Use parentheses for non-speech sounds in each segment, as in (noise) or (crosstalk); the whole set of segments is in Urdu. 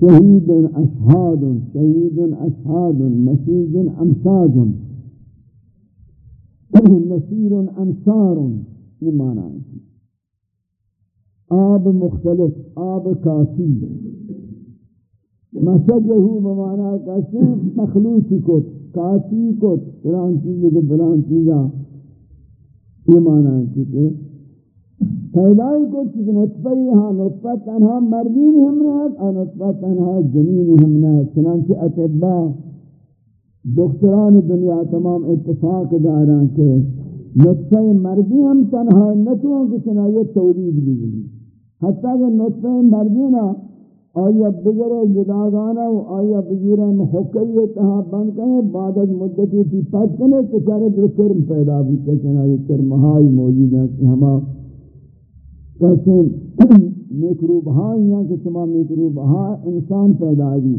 شہید اشہاد شہید اشہاد مشید امشاد، نصیر انصار یہ معنی ہے آب مختلف، آب کافی. مشجہو بمعنی کسی مخلوطی کت، کافی کت فلان چیزی کو فلان چیزا یہ معنی ہے کہ پیدائی کو چیز نطفہ ہاں نطفہ تنہا مردین ہم نہت اور نطفہ تنہا جنین ہم نہت چنانچہ اتبا دکتران دنیا تمام اتفاق داران کے نطفہ مردی ہم تنہا نتوان کی چنائیت تولید بھی گئی حتیٰ کہ نطفہ مردی مردینا آیا بگر جداغانا و آیا بزیر محقی تہا بند کرے بعد از مدتی تھی پچ کرے تو چارے در کرم پیدا بھی چنائیے کرمہائی موجود ہیں کہ ہما کیسے میکروب ہاں یہاں کہ تمام میکروب ہاں انسان پیدا بھی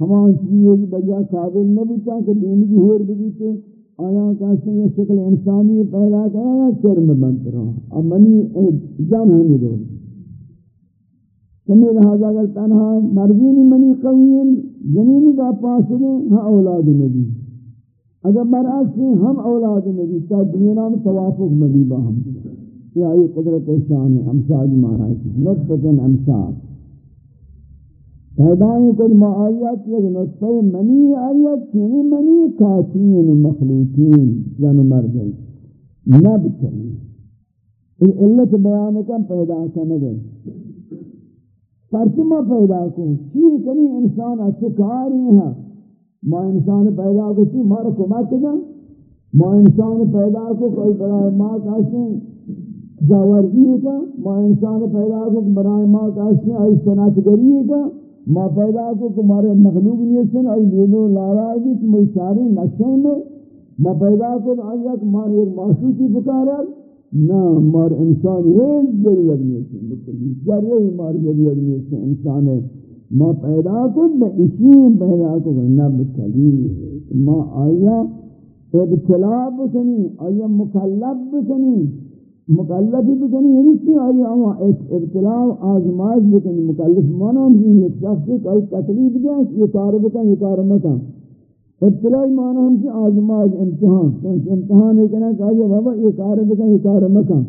ہمان چیئے کی بجا قابل نہ بھی کہ دینگی ہور بھی تو آیا کہتے ہیں یہ شکل انسانی پہلا پیدا کرا کرم بنت رہا۔ اب منی جان ہمیں دور۔ سمی لہذا اگر تنہا مرضینی منی قوین جنینی کا پاس دیں ہاں اولاد نبی۔ اگر برعکس ہیں ہم اولاد نبی۔ تا دنیا میں توافق مدیبہ ہم۔ یہ آئی قدرت شان ہے امشاد مانا ہے نطفت امشاد پیدائیں کل معایت یک نطفہ منی آیت چینی منی کاتین و مخلوقین، زن و مردی نب چلی ان علت بیان کم پیدا کنگے پرچمہ پیدا کن۔ چی؟ کنی انسان اچھکاری ہیں ما انسان پیدا کو چی؟ مارا کمک دن ما انسان پیدا کو کوئی برای ماں کہتے جاوردی کا ما انسان پیدا کو برای ماں کہتے ہیں آئی سنات گری کا ما پیدا کو تمہارے مخلوق نہیں سن آئی لولو لارائی بھی تم اشاری نقشے میں ما پیدا کو آیا کہ مار ایک معصوصی پکارا۔ نا، مار انسان ایک ضرورت نہیں سن بکلی جرے ہی مار ضرورت نہیں سن انسان ہے۔ ما پیدا کو میں اسی پیدا کو نب کلی ما آیا، ابتلا بکنی، آیا مکلب بکنی۔ مکلفی بکنی یعنی چی؟ آئی آما ابتلاع و آزمائش بکنی؟ مکلف مانا ہم ایک شخص ایک آئی تکلیف دیں یہ کار بکن یہ کار مکن. ابتلاعی مانا ہم چی آزمائش امتحان. چونکہ امتحان ہے کہنا کہ بابا یہ کار بکن یہ کار مکن.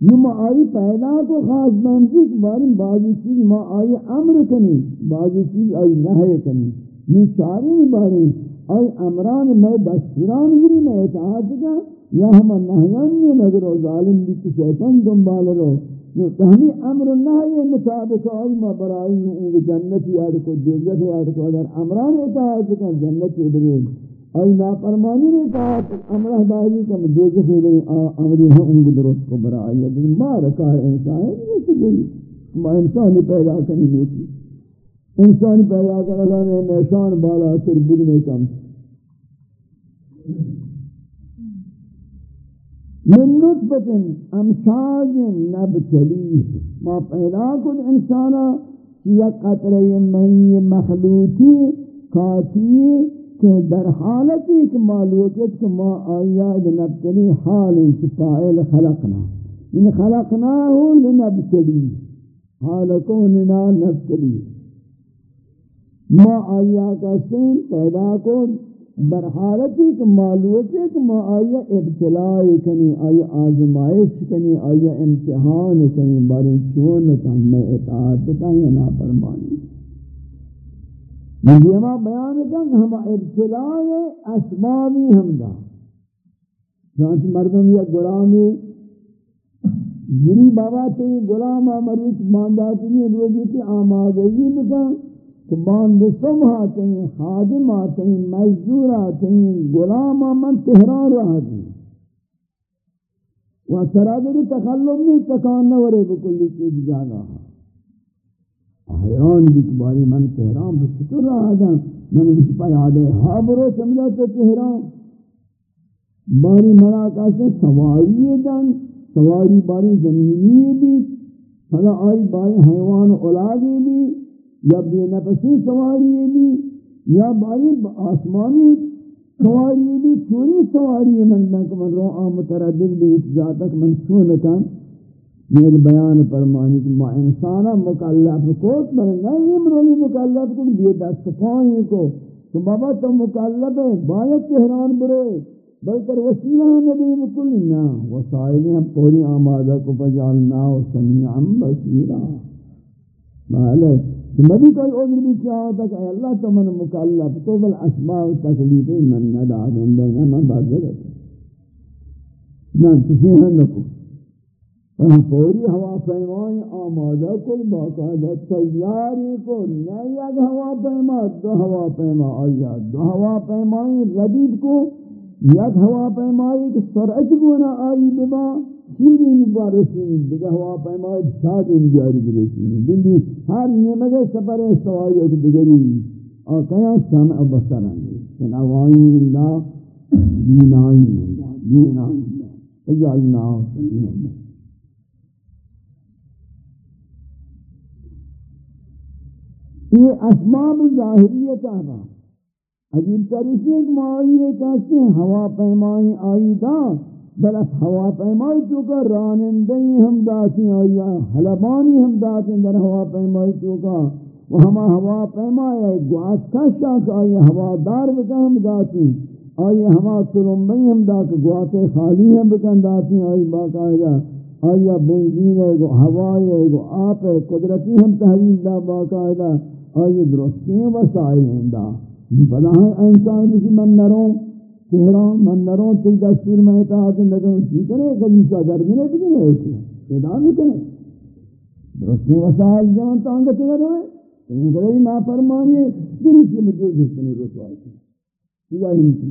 یہ ما آئی پیدا کو خاص بہنچی کہ باری بعضی چیز ما آئی امر کنی، بعضی چیز آئی نحے کنی. یہ چاری باری آئی امران میں دستیران گری میں اطاعت کا یا ہم نہیان نہیں مگر ظالم بھی کہ شیطان دنبال رو. یہ ہمیں امر نہی مطابق آئی ما برائی ہوں جنت یاد کو دوزت یاد کو اگر امران اطاعت کا جنت ابرین آئی ناپرمانی نے اطاعت، امرہ داری کا دوزت ابرین امری ہوں انگو درست کو برائی لیکن ما رکھا ہے انسان ہے یہ ما انسانی پیدا کرنی ہوتی انسانی پیدا کر اللہ نے میشان بالا سر بدنے کم. من نطفت امشاج نبتلیه ما پیدا کن إنسانا یا قطرة مئی مخلوطی کاتی کہ در حالتی کہ معلومت کہ ما آیاد نبتلی حال انچ فائل خلقنا ان خلقناه لنبتلی حال کوننا نبتلی ما آیا کا سین پیدا کن بر حالتی کہ معلومت ہے کہ ما آیا ابتلاع کنی، آیا آزمائش کنی، آیا امتحان کنی باری چونتا میں اطاعت بتا یا نافرمانی. یہ ما بیان کہ ہم ابتلاع اسبابی حمدہ جانت مردم یا غلامی گری بابا تے غلام مروچ مانداتی روزی آمادگی بکن. کہ باند سم آتے ہیں، خادم آتے ہیں، مزدور آتے ہیں، غلام من تہران رہا دیں وہ سرادری تخلب نہیں، تکان نورے بکلی چیز جانا حیران بھی کباری من تہران بچتر رہا دیں من کچھ پا یاد ہے ہاں برو سمجھا تو تہران۔ باری مراکہ سے سواری دن، سواری باری زمینی بھی پھلا آئی باری حیوان اولادی بھی۔ یا بے نفسی سواری بھی، یا باری آسمانی سواری بھی، چونی سواری من لک من رو آم متردد بھی ذاتک من چونکن یہ بیان فرمانی کہ ما انسانا مکلف کو پر نہیں امرولی مکلف کو دیئے دست پانی کو۔ تو بابا تو مکلف ہے، باید تہران بروئے بلکہ وسیلہ نبی بکلی نا وسائلیں ہم پوری آمادہ کو بجالنا و سمیعا بسیرا بھالے تو نبی کوئی عذر بھی کیا ہوتا کہ اے اللہ تو من مکلف، تو بل اسماء تکلیف من ندا دیں دینا من بات ذرت نا کسی ہے نکو۔ پوری ہوا پیمائی آمادہ کل باقاعدہ تیاری کو۔ نئی یک ہوا پیما دو ہوا پیما آیا۔ دو ہوا پیمائی ردیب کو۔ یک ہوا پیمائی کہ سرعت کو نہ آئی ببا۔ چیزی مبا رسیم دیگه ہوا پیمائی ساتھ انجاری برسیم. بلی ہر نیمگے سفر سوائی اک دیگری. اور کیا سمع بسر آنگی سنوائی اللہ دینائی اللہ دینائی اللہ اجعلنا سمعی اللہ یہ اسباب ظاہریت آنا عجیب تریسی ایک معاویے کہتے ہیں ہوا پیمائی آئی دا بلس ہوا پیمائی تو کا رانندئی ہم داتی آئی حلبانی ہم داتی در ہوا پیمائی تو کا وہ ہما ہوا پیمائی آئی گواز کشا کا آئی ہوا دار بکا ہم داتی آئی ہما سلمبئی ہم دا گواز خالی ہم بکن داتی آئی باقاعدہ آئی بنزین ہے گو ہوائی ہے گو آپ ہے قدرتی ہم تحویل دا باقاعدہ آئی درستی وسائل ہیں دا بلا ہے انسان کسی من نروں چہران من نروں تی دستور میں اطاعت لگن کی کرے کبھی سا در ملے بکنے ہوتے ادا بھی کرے درستی وسائل جان تانگا چگر ہوئے کہیں کرے نا فرمانی گریشی مجھے مطلب جسنی رسوائی کی۔ یہ ہی کی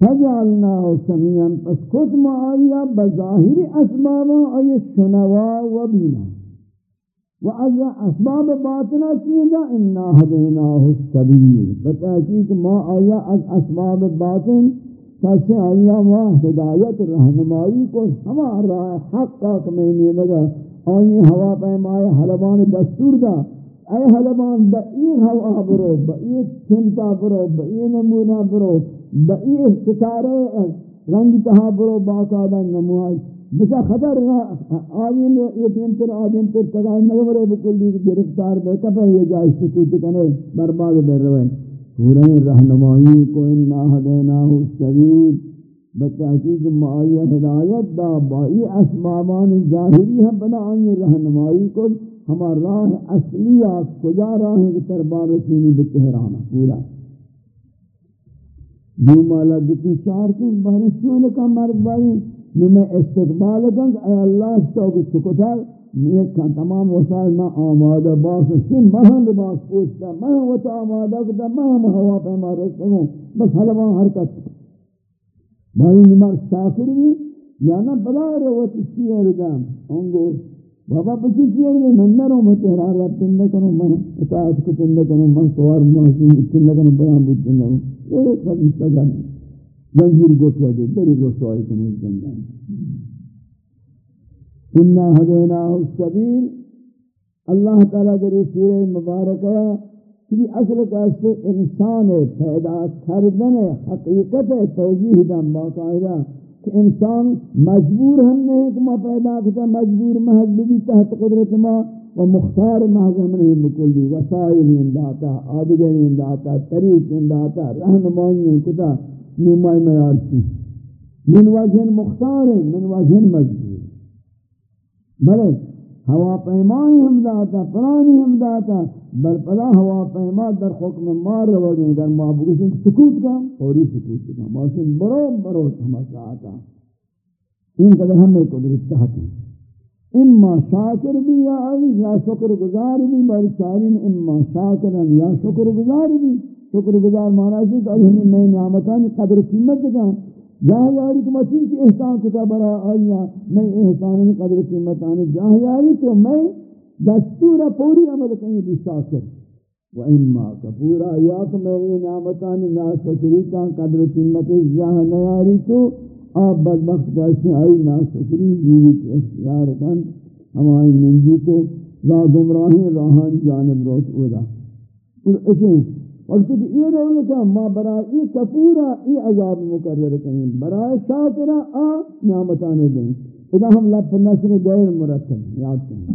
فجعلناه سميعا پس خود ما بظاہر اسبابا آیا شنوا و بینا۔ و از أسباب باطنہ چیزا؟ إنا هدیناه السبیل بتحقیق ما آیا از أسباب باطن کسی آیا ما ہدایت رہنمائی کو ہما راہ حق کا کمینے لگا آئی ہوا پیمائے حلبان دستور دا؟ اے حلبان با این ہوا برو این چنتا برو این نمونہ برو این ستارے رنگ تہا برو باقاعدہ نموائی بچا خطر آدم یہ تینتر آدم پر تگا نگمرے بکلی گرفتار بے کپا یہ جائے سکوت کنے، برباد بے روئے۔ پورے رہنمائی کو انا ہدیناہ السبیل بتحقیق معائی ہدایت دا، بائی اسبابان ظاہری ہم بنا آئی رہنمائی کو ہمار راہ اصلی آس کجا راہ تربار رسینی بتہرانا پورا۔ یوں مالا گتی چار کن باری چون کا مرد باری نو میں استقبال کنگ اے اللہ شتاو کو چکتا یہ کان تمام وسائل میں آمادہ باس شن مہن لباس پوچھتا مہن وطا آمادہ کتا مہن ہوا پیما رکھتا ہوں بس حلوان حرکت بھائی نمار شاکر بھی یا نا بلا رہے وہ تشکی ہے ردام انگو بابا پچی چیئے گئے من نہ رہوں میں تحرار رب تندہ کنوں میں اطاعت کو تندہ کنوں میں سوار محسوم تندہ کنوں برام بود تندہ کنوں ایک خبیص تگا نہیں زنجیر گوٹیا دے بری رسوائی کنی زندان انا ہدیناہ السبیل اللہ تعالیٰ در سورہ مبارکہ کہ اصل کاسے انسان پیدا کردن حقیقت توضیح دن باقاعدہ کہ انسان مجبور ہم نہیں کہ ما پیدا کتا، مجبور محض بھی تحت قدرت ما و مختار محض ہم نہیں مکلی، وسائل انداتا آدگر انداتا، طریق انداتا، رہنمائی کتا نمائی میار کی من وجہ مختار من وجہ مجبور. بلے، ہوا پیمائی ہم داتا، پرانی ہم داتا، بل پلا ہوا پیما در حکم مار رو گئے، اگر ما سکوت کا، فوری سکوت کا. ماشین برو برو ہما ساعتا ان قدر ہمیں قدرت چاہتے اما شاکر بھی یا شکر گزار بھی، باری چارین اما شاکرن یا شکر گزار بھی. شکر گزار مانا ہے جی کہ ہمیں میں نعمتان قدر قیمت دکھا جاہ یاری کو مسیح کی احسان کتا برا آئیا میں احسان قدر قیمتان جاہ یاری تو میں دستور پوری عمل کہیں بھی شاکر۔ و اما کپورا، یا کہ میں یہ نعمتان نا شکری کا قدر قیمت جاہ نیاری تو آپ بدبخت کیسے آئی؟ نا شکری جیوی کے اختیار کن ہمائی منجی کو، لا گمراہی راہان جانب روت اولا اور اسے وقت کہ یہ رہنے کا ما برای ای کفورا، ای عذاب مقرر کریں۔ برای شاکرہ آ نعمتانے دیں۔ اذا ہم لپ نصر غیر مرتب، یاد کریں۔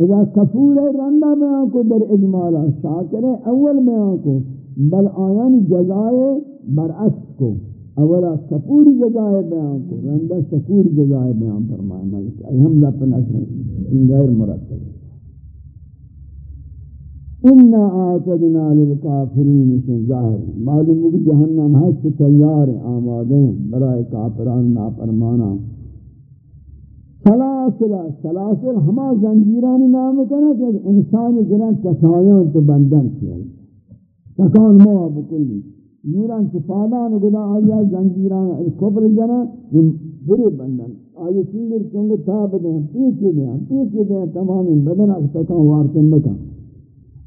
اذا کفور رندہ بیان کو در اجمالا شاکر اول بیان کو۔ بل آیان جزائے برعکس کو۔ اولا کفور جزائے بیان کو، رندہ شکور جزائے بیان فرمائے۔ ملک ہم لپ نصر غیر مرتب۔ انا آتدنا للکافرین سے ظاہر معلوم ہے کہ جہنم ہے تو تیار آمادیں برائے کافران نافرمانا سلاسل سلاسل ہما زنجیرانی نام کنا کہ انسانی گران تکایان تو بندن کیا۔ تکان موا بکلی نوران چفادان گدا آیا زنجیران کبر جنا بری بندن۔ آیا چنگر چنگر تاب دیں پیچے دیں پیچے دیں تمامی بدن اک تکان وارتن بکن۔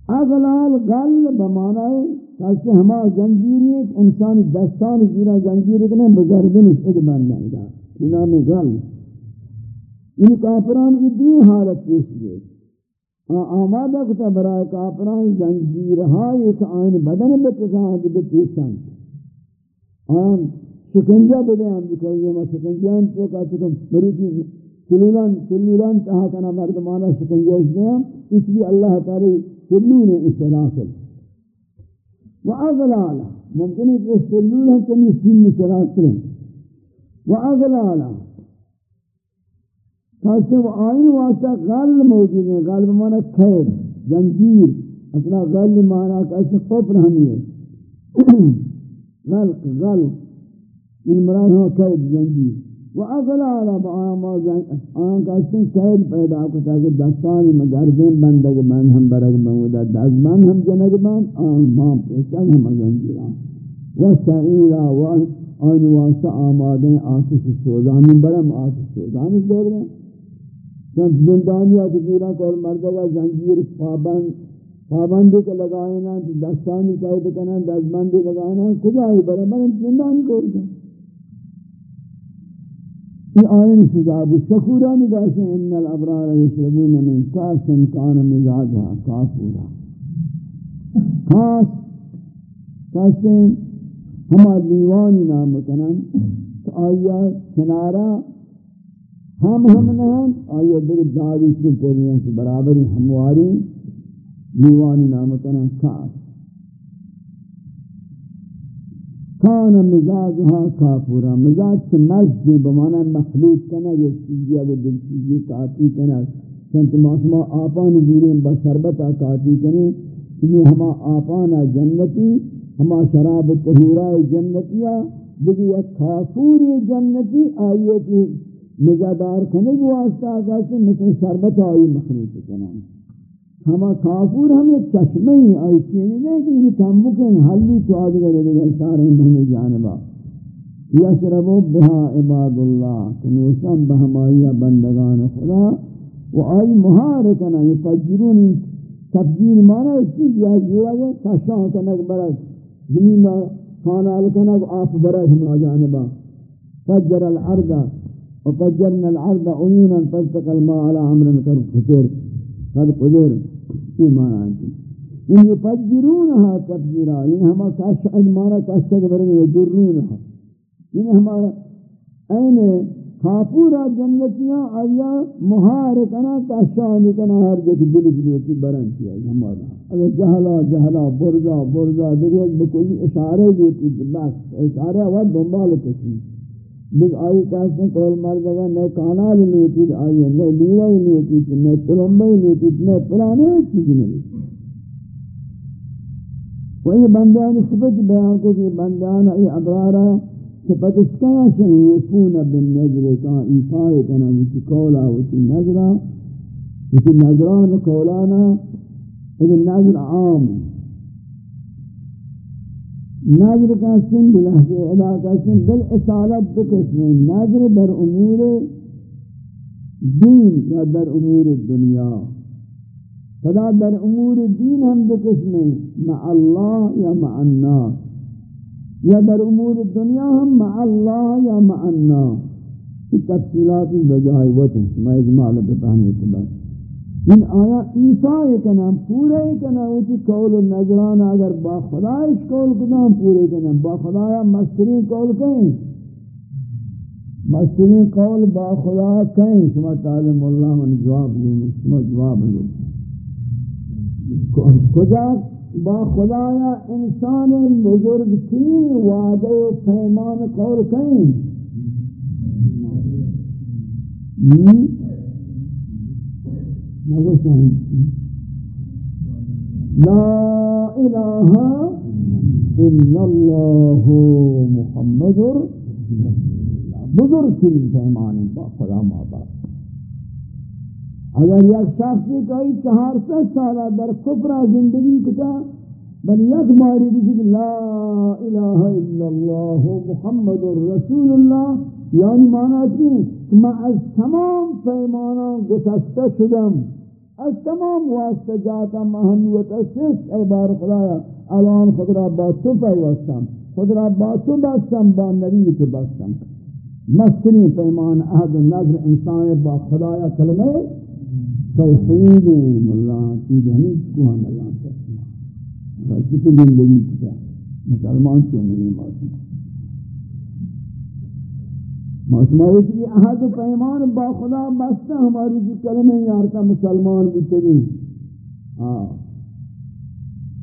اغلال غل بمانا ہے کہ ہما زنجیری ایک انسانی دستان زیرہ زنجیری کنے بگردن اشد بندن دا انہا میں غل ان کافران کی دوی حالت پیش گئے آمادہ کتا برای کافران زنجیرہا ایک آئین بدن بتزاہد بتیسان آن شکنجہ بدے ہم بکر یہ ما شکنجہ تو کہتے ہیں مروچی سلولان سلولان تہا کنا مردمانا شکنجہ اس دیں اس لیے اللہ تعالی سلول السلاسل وأغلالا ممكن يستلول هم كم يسين سلاسل وأغلالا خاصة وآئین واسطہ غل موجود ہیں۔ غل بمانا خیر، زنجیر۔ اصلا غل مانا کیسے قفر ہمی ہے غلق غل ان مراد ہوا قید زنجیر۔ وَأَغْلَالَ آن کہتے ہیں قید پیدا کو تاکہ دستانی مگردیں بندگ بند ہم برگ بمودا دزمن ہم جنگ بند آن ماں پیچن ہم زنجیران وَسَعِيرًا وَآن واسطہ آمادیں آتش سوزانی برم، آتش سوزانی دور میں چند زندانی آتی گیران کول مردگا زنجیر پابند پابندی کے لگائے نا دستانی قید کنا دزمندی لگائے نا کجائی برم؟ برم زندانی کول گئے یہ آئین سجاب الشکورانی گاشیں ان الابرار یشربون من کاس کان مزاجها کافورا کاس کاسیں ہما دیوانی نام کنن آیا کنارا ہم ہم نہم آیا در داغی کی کرنیاں سے برابری ہمواری دیوانی نام کنن کاس. کان مزاجها کافورا. مزاج سے مزج بمانا مخلوط کنا یہ چیزی اگر دل چیزی کاتی کنا چونکہ معصومہ آپان جوریم بشربتا کاتی کنی چنی یعنی ہما آپانا جنتی ہما شراب تہورا جنتیا دیکھ یک کافوری جنتی آئیے کی مزادار کنے کی آگا سے مثل شربت آئی مخلوط کنا ہما کافور ہم ایک چشمہ ہی آئی چینی دے کہ انہی کم مکن حلی تو آدھ گئے دیگے سارے ہمیں جانبا یشربو بہا عباد اللہ کنوشن بہمائیہ بندگان خدا۔ و آئی محارکنا یفجرونی تفجیر مانا ایک چیز یا زیرہ گئے، تشاہ کنک برد زمین خانہ لکنک آف برد ہم جانبا فجر العرض وفجرنا العرض عيونا فالتقى الماء على عمر كر فتر قد قدر یہ معنی ہے ان یفجرونها تفجیرا. یعنی ہما کاش معنی کاش بریں یجرونها. یعنی ہما این کافورا جنتیاں آیا مہار کنا کاشانی کنا ہر جگہ دل جلوتی برن کیا ہمارا اگر جہلا جہلا برزا برزا دیگر بکلی اشارے دیتی بس اشارے وقت دنبال کسی. لیکن آئی کہتے ہیں کول مر جگہ نئے کانال لوٹی، آئی ہے، نئے لورا ہی لوٹی، نئے تلمبے ہی لوٹی، نئے پرانے چیز نہیں وہی بندیان صفت بیان کو کہ بندیان ای ابرارا صفت اس کا شئی یفون بالنظر کان ایفائے کنا وچی کولا وچی نظرہ وچی نظران کولانا، لیکن نظر عام ہے۔ نظر کا سن بلحظے ادا کا سن بالاصالت دو قسم نظر در امور دین یا در امور دنیا خدا در امور دین ہم دو قسم مع اللہ یا مع الناس یا در امور دنیا ہم مع اللہ یا مع الناس یہ تفصیلات بجائے وقت میں اجمال بتانے کے بعد ان آیا ایفائی کنم پورے کنم اوچی قول و نظران اگر با خدایش قول کنم پورے کنم. با خدایا مسترین قول کہیں مسترین قول با خدا کہیں شما تعلیم اللہ من جواب دیں شما جواب دو کجا؟ با خدا یا انسان بزرگ تین وعدے و پیمان قول کہیں لا الہ إلا اللہ محمد بزرگ ترین پیمانی با خدا مابا اگر یک شخصی کئی چہار سو سالہ در کفرہ زندگی کتا بل یک ماری بجید لا الہ إلا اللہ محمد رسول اللہ یعنی معنی چی؟ کہ میں از تمام پیمانا گسسته شدم. از تمام واسطہ جاتا مہنوت اسس اے بار خدایا، الان خود را با تو پیوستم، خود را با تو بستم، با نبی تو بستم. مستنی پیمان عہد نظر انسان با خدایا کلمہ توحید اللہ چیز ہمیں کو ہم اللہ تسمع کسی زندگی کتا، مسلمان کیوں نہیں معصوم معصومیت کی عہد و پیمان با خدا بستا ہماری جی کلمہ یارتا مسلمان بتگی ہاں۔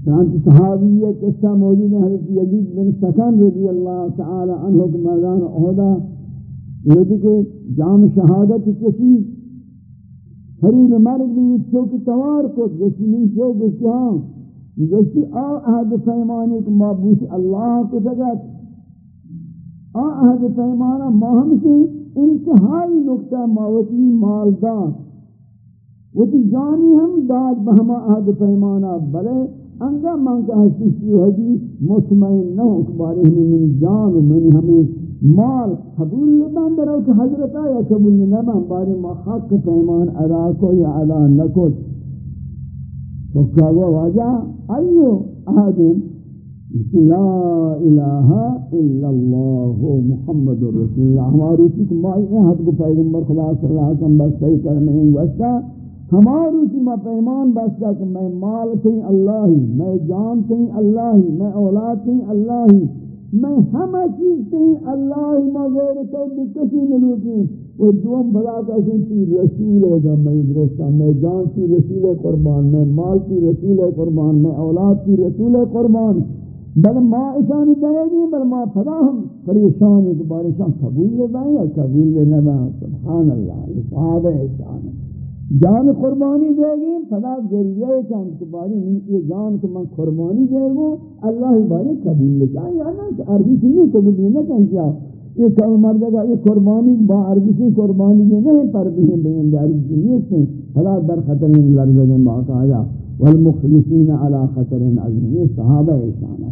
چانچہ صحابیہ قصہ موجود ہے، حضرت یزید بن سکن رضی اللہ تعالی عنہ کے میدان عہدہ یہ کہ جام شہادت کسی حریب مرگ بھی چوک توار کو گوشتی من چوک گوشتی ہاں گوشتی آ احد فیمانی کو معبوس اللہ کو دگت آ احد فیمانا ما ہمشی انتہائی نکتہ موتی مالدار. وتی جانی ہم داد بہما احد فیمانا بلے انگا من کا چیو حدی مطمئن نہ ہوں کباری ہمیں من جان و من ہمیں مال قبول نبند. رو کہ حضرت آیا قبول نبند باری ما حق پیمان ادا کو یا ادا نکت تو کہا واجہ ایو لا الہ الا اللہ محمد رسول اللہ ہماری چیک مائی احد کو پیغمبر خدا صلی اللہ علیہ وسلم بس صحیح کرنے ہیں گوشتا ہماری چیک ما پیمان بستا کہ میں مال تھی اللہی میں جان تھی اللہی میں اولاد تھی اللہی میں ہمہ چیز تھی، اللہ ہی. مغیر تو بکسی ملوکی وہ دوم بلا کا سنتی رسول ہے جب میں درستا میں جان کی رسول قربان، میں مال کی رسول قربان، میں اولاد کی رسول قربان. بل ما اشانی دے گی بل ما فدا ہم پریشان ایک بار بارشان قبول لے بائیں یا قبول لے نہ سبحان اللہ یہ صحابہ اشان. جان قربانی دے گی فلا گریہ کہ ہم کے بارے میں یہ جان کو من قربانی دے گو اللہ ہی بارے قبول لے جائیں یا نا کہ عربی سے نہیں قبول نہیں کہیں کیا یہ کل مردہ گا یہ قربانی با عربی سے قربانی یہ نہیں پر بھی ہیں بین عربی سے نہیں سے فلا در خطر ان لرزگیں باقاعدہ والمخلصین علی خطر عظیم. یہ صحابہ احسان ہے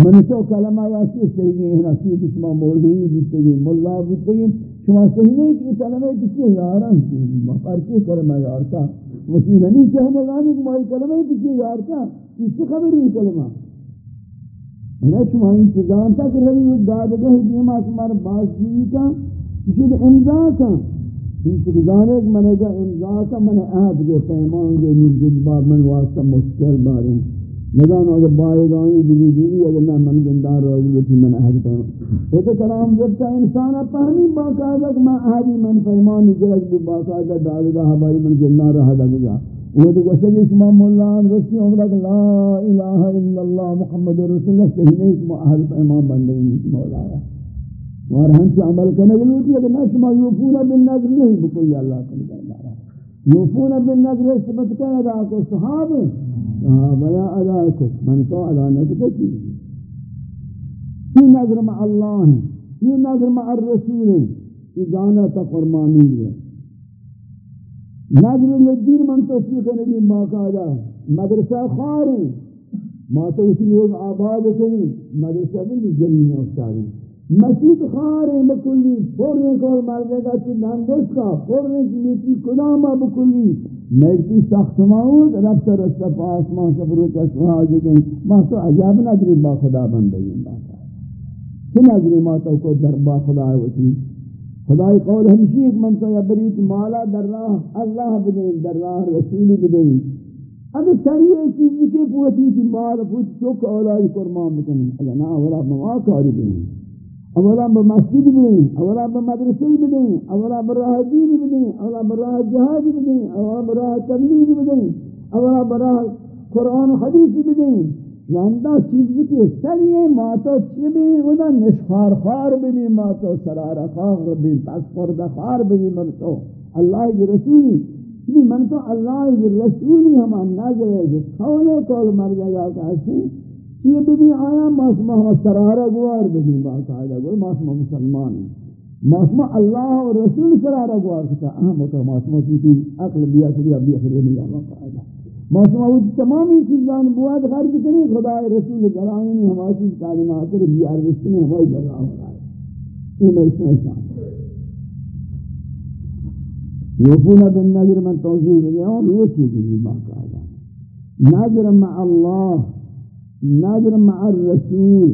من تو کلمہ یا چیز صحیح ہے نصیب شما مولوی بودتگی ملا بودتگی شما صحیح نہیں کہ کلمہ پیچھے یاران ما پرچے کلمہ یارتا وسی نہیں کہ ہم لانی کہ مائی کلمہ پیچھے یارتا اس کی خبر ہے کلمہ میں شما انتظام تک روی و دادگاہ دیما شمار باز جیوی کا کسی امضا کا انتظام ایک میں نے کہا امضا کا میں نے عہد کے پیمان کے نجد باب من واسطہ مشکل بارے نگان اگر بائے گائی دیوی دیوی اگر میں من گندار رو اگر من احد پیمان. یہ تو کلام جبتا انسان پہمی باقاعدہ کہ میں احدی من پیمانی گرد بھی باقاعدہ دادگاہ ہماری من جنہ رہا دا گجا وہ تو گوشہ کہ اسمام مولانا رسی عمرک لا الہ الا اللہ محمد رسول اللہ، صحیح نہیں کہ احد پیمان بندگی نہیں مولا آیا اور ہم سے عمل کرنے کے لوٹی اگر نشما یوفون بالنظر نہیں، بکل اللہ کلی کرنا یوفون بالنظر سبت کہہ رہا کہ صحابہ صحابہ یا ادا کت من تو ادا نکتا کی یہ نظر مع اللہ ہے یہ نظر مع الرسول. ہے یہ جانا تا قرمانی ہے نظر للدین من توفیق نبی باقاعدہ مدرسہ خار ہیں ما تو اسی لوگ آباد کریں مدرسہ بھی جلیل افتاری مسجد خار ہیں بکلی پورنے کول مردے گا چی نندس کا پورنے کی نیتی کدامہ بکلی میگتی سخت ماود رب تا رستا پا آسمان شبرو چشمہ آجکن ما تو عجب نگری با خدا بندگی باتا چی نگری ما تو کو در با خدا ہوتی خدای قول ہمشی ایک من تو یا بریت مالا در راہ اللہ بدین در راہ رسول بدین اگر سریع چیزی کے پوتی تھی مال پوتی چوک اولائی قرمان بکنی اگر نا اولا مواقعی بدین اولا بمسجد بدیں اولا بمدرسی بدیں اولا براہ دین بدیں اولا براہ جہاد بدیں اولا براہ تبلیغ بدیں اولا براہ قرآن و حدیث بدیں یاندا یعنی چیز کی سلیے ماتو چی بھی ودا نشخار خار بھی ماتو سرارا خار بھی پس خار بھی مرتو اللہ کی رسولی. چی من تو اللہ کی رسولی ہمان نظر ہے جس کھولے کول مر جائے گا کہتے یہ بھی بھی آیا ماشما سرارا گوار بھی باقاعدہ گوار؟ ماشما مسلمان ماشما اللہ اور رسول سرارا گوار کہتا اہم ہوتا ماشما کی تھی عقل بیا سریا بیا سریا نہیں آبا قاعدہ ماشما وہ تمامی چیزان بواد خرج کریں خدا رسول گلائیں نہیں ہماری چیز کائنات کر بیا رسول نے ہماری جگہ یہ میں اس میں شان یوفون بن نظر من توضیح دیا اور وہ چیز بھی باقاعدہ نظر مع اللہ نظر مع الرسول.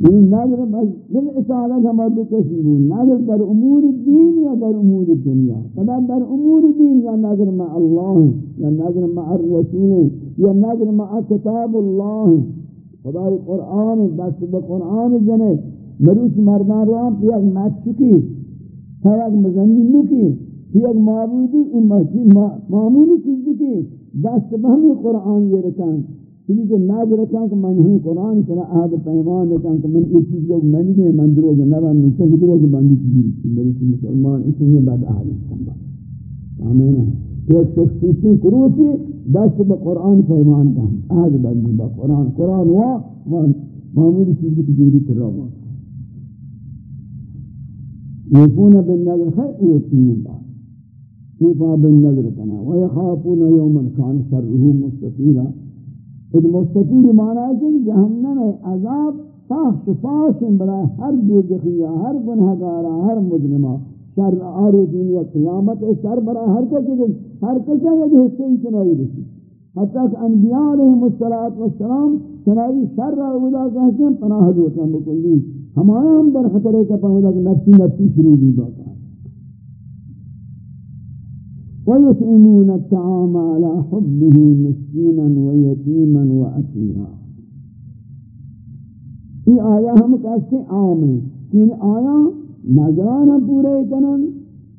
یعنی نظر بالاسالت ہم دو قسم ہوں نظر در امور الدین یا در امور الدنیا فدا در امور الدین یا نظر مع اللہ یا نظر مع الرسول یا نظر مع کتاب اللہ خدای قرآن، دست بقرآن جنے مروچ مردان روان پیاک مات چکی. پیاک مزمین نکی پیاک معبودی معمولی چیز کی دست به بہمی قرآن یہ رکھان تمی جو ناز رکھاں کہ میں ہوں قرآن سنا آہد پیمان رکھاں کہ من ایک چیز لوگ میں نہیں من دروگ نبا من سب دروگ بندی چیز میرے مسلمان اس میں بعد اہل سمبا آمین. ہے تو یہ شخصیتی کروتی دست با قرآن پیمان دہم آہد بندی با قرآن. قرآن وا معمولی چیز کی جوری کر رہا ہوں یوفون بالنظر خیر بات اللہ بن نظر کنا ویخافون یومن کان شرہو مستقیرہ اد مستطیل معنی ہے کہ جہنم عذاب فاحش فاش بلا ہر دوزخیہ ہر گنہگارہ ہر مجرمہ شر آرزین و قیامت شر برا ہر کسی کے ہر کسی ایک حصے ہی چنائی رسی حتیٰ کہ انبیاء علیہ السلام چنائی شر را اولا کہتے ہیں پناہ دوتا بکلی ہمارے ہم در خطرے کا پہنچا کہ نفسی نفسی شروع بھی باتا ويطعمون الطعام على حبه مسكينا ويتيما وأسيرا یہ آیا ہم کہتے ہیں عام ہیں؟ کہ آیا نظران پورے کنن،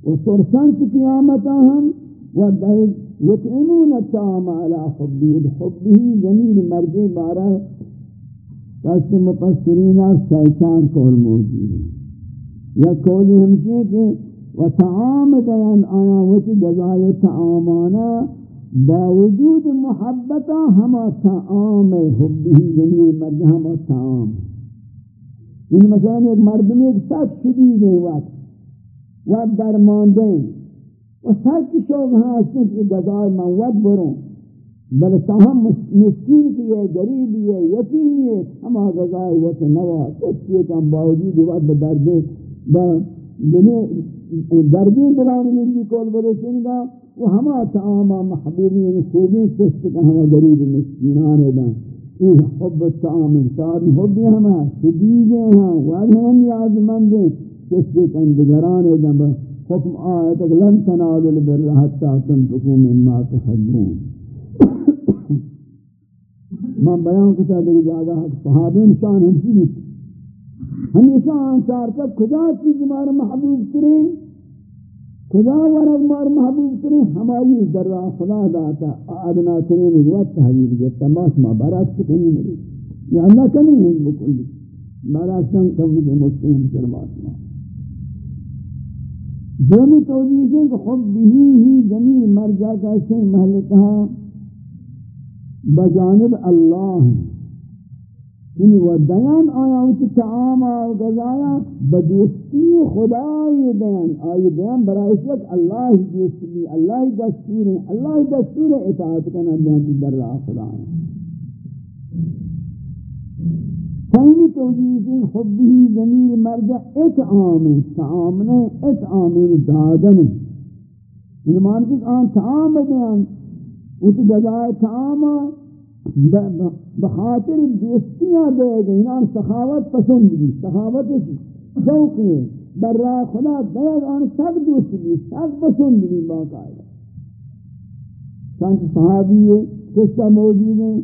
و سرسنت قیامتا ہم، و یطعمون الطعام على حبه حبه زمین مرجع بارا کہتے مپسرین سیچان کول موجود ہیں۔ یا کولی ہمشہ کہ و تعام دیان آیا وچی گزای تعامانا باوجود محبتا ہما تعام حبی جنی مرد ہما تعام ان مثلا ایک مرد میں ایک ساتھ شدی گئے وقت وقت درمان دیں و سر کی شوق ہاں اسے کہ گزای من وقت بروں بل تاہم مسکین کی ہے غریبی ہے یتیمی ہے ہما گزای وقت نوا، کسی کم باوجود وقت یعنی بدردے دردی بلانی ملی کول برسن گا وہ ہما تعاما محبوبین یعنی خوبین سست کا ہما غریب مسکینان دن. یہ حب التعام انسان حبی ہما شدیگے ہیں وعد ہم یاد مندیں سست کا کندگران دن. حکم آیت لن تنالوا البر حتى تنفقوا مما تحبون. میں بیان کتا دیکھ جاگا صحابین شان ہمشی بھی ہمیشہ آنچار تک کجا چیز ہمارا محبوب ترین؟ کجا ورد مار محبوب ترین؟ ہمائی در خدا داتا آدنا ترین وقت تحویل گیا تماش ما برات سکنی ملی یا اللہ کنی ہے بکلی برات سن کم کے مسلم مسلمان ما. دومی توجیہ سے کہ خب بھی ہی زمین مرجع کا سے محلتہ بجانب اللہ ہیں. یعنی و دیان آیا اوچ تعام و غذایا بدوستی خدای دیان. آئی دیان برای شک اللہ دوستی اللہ دستور ہے اللہ دستور ہے اطاعت کرنا دیان در راہ خدای. فہمی توجیہ حبی زمیر مرجع اطعام تعام نے اطعام دادن. ہے یعنی مانتی کہ آن تعام دیان. اوچ غذای تعام بخاطر دوستیاں دے گئے انہاں سخاوت پسند بھی سخاوت شوق ہے۔ بر خدا دے گئے سب دوست بھی سب پسند بھی باقاعدہ چند صحابی ہے، قصہ موجود ہیں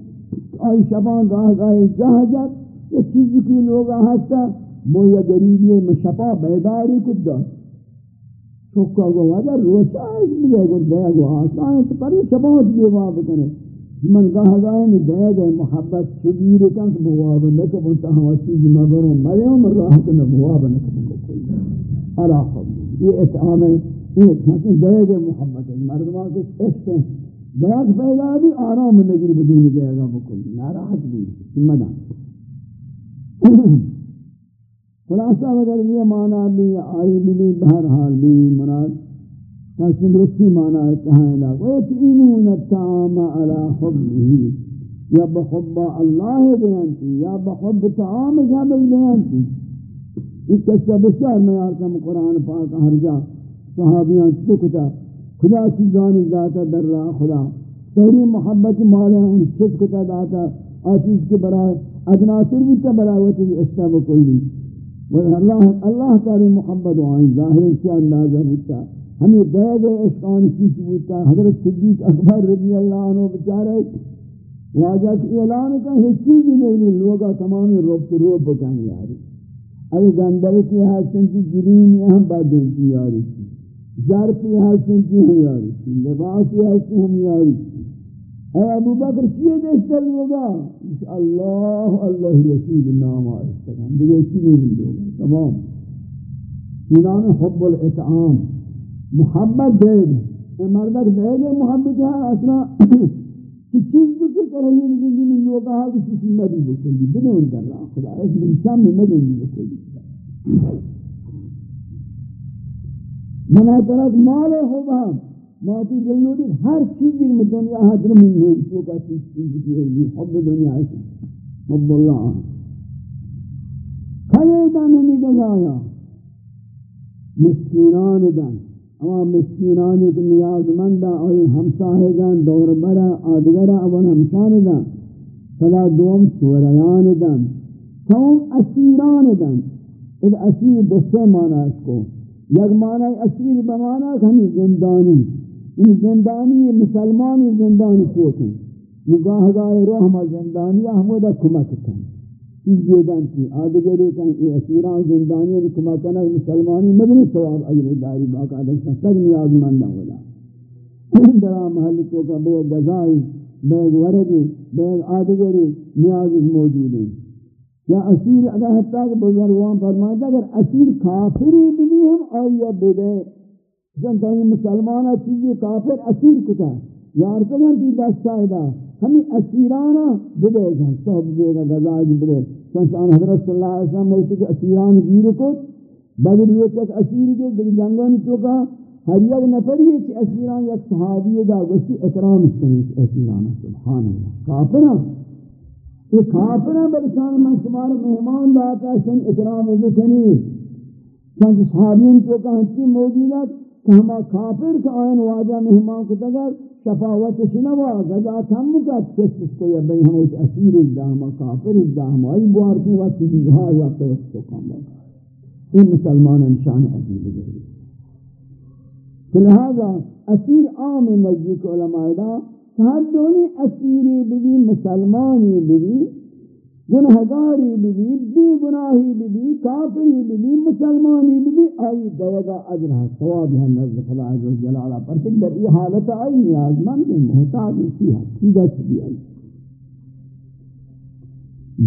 آئی شبان گاہ گاہ جہجت یہ چیز کی لوگا ہستا مو یا غریبی میں شپا بیداری کد دا چکا گو وجہ روچا ہے، مجھے گو، دے گو، آسان ہے، تو پری شپاوت بیوا بکنے۔ من گاہ گاہ میں دے گئے محبت شبیر کن کہ بواب لکب انتا ہوا چیز مبرو مریم راحت نبواب لکب کوئی علا حب یہ اتعام ہے یہ دے گئے محبت مردمان کو عشق. ہے بیاک پیدا بھی آرام نگری بدون دے گا بکلی ناراحت بھی مدان خلاصہ اگر یہ معنی بھی آئی بھی بہرحال بھی مراد کسی درستی معنی ہے کہاں لگا وَيَتْعِمُونَ التَّعَامَ عَلَى حُبِّهِ۔ یا بحب اللہ بیانتی، یا بحب تعام جابل بیانتی۔ یہ قصہ بسیار میں آرکم قرآن پاک ہر جا صحابیان چکتا خدا چیزانی ذاتا در راہ خدا۔ توری محبت مالا ان چیز کتا داتا۔ آچیز کے برائے ادناثر بھی تا برائے وطی اشتاب کلی اللہ اللہ تعالی محبت وائن ظاہر کیا اندازہ ہوتا ہمیں دے گئے عشقان چیز ہوتا حضرت صدیق اکبر رضی اللہ عنہ بچارے واجہ کی اعلان کا ہی چیز نہیں، لوگا تمامی روب تو روب بکن یاری۔ اگر گندر کی حسن کی گرین یہاں بادیں کی یاری جار پی حسن کی ہم یاری لباس کی حسن ہم یاری اے ابو بکر کیے دیشتر ہوگا اللہ اللہ رسول نام آئیشتر ہم دیگے چیزیں بھی ہوگا تمام۔ چینان حب الاطعام۔ محبت دے گے اے مردک دے گے محبت ہے، اصلا کہ چیز تو کیا کر رہی ہے لیکن جنہیں لوگا ہے کہ کسی مدی بکلی بنے ان کر رہا خدا، اس من شام میں مدی بکلی منہ طرف مال ہوگا ماتی جلوٹی ہر چیز میں دنیا حضر من ہے تو کا چیز کی ہے، یہ حب دنیا ہے۔ حب اللہ۔ کھلے دن ہمیں گزایا مسکینان دن۔ اما مسکینانی کی نیاز مندہ اوی ہمساہے گن دور برا آدگرہ اون ہمشان دن فلا دوم سوریان دن سوم اسیران دن اد اسیر دوستے مانا اس کو. یک معنی اسیر بمانا کہ ہمیں زندانی. ان زندانی مسلمانی زندانی پوتیں نگاہ گاہ روح رحمہ زندانی احمدہ کمک کن. چیز جیدن کی آدگری کن، ای اسیران زندانی کمک کن مسلمانی مدنی ثواب اجر داری باقا دشتا تک نیاز مندہ ہولا درہ محل تو کا بے گزائی بے وردی بے آدگری نیاز موجود ہیں یا اسیر اگر حتی کہ بزرگوان فرمائے اگر اسیر کافری بھی ہم آئیہ بدے جن تو مسلمانہ چیزی کافر اسیر کتا. یار کجن تی دست آئیدا ہمیں اسیرانا بدے جن صحب دے گا گزاج بدے چنچان حضرت صلی اللہ علیہ وسلم ملتی کہ اسیران گیر کت بدر ہوئے تک اسیر کے دیکھ جنگان چوکا ہر یک نفری ہے کہ اسیران یک صحابی دا گوشتی اکرام اسکنی اسیرانا سبحان اللہ۔ کافرہ۔ یہ کافرہ بلشان من شمار مہمان داتا سن اکرام بکنی چند صحابین چوکا ہنچی موجودت کہ ہما کافر کا آئین واجہ مہمان کو تگر شفاوت شنوا گزا تم مکت کس کو یا بین ہم اس اسیر اجدا ہما کافر اجدا ہما ای بوار کی وقت کی دہائی وقت وقت کو کام لگا یہ مسلمان انشان عزیز گئی لہذا اسیر عام نزدیک علماء دا ہر دونی اسیری بھی مسلمانی بھی گنہگاری بھی بی گناہی بھی کافری بھی مسلمانی بھی آئی دے گا اجر ہے ثواب ہے، نزد خدا عز و جلالہ پر کہ در یہ حالت آئی نیاز مند محتاج اسی ہے سیدھا سیدھی آئی۔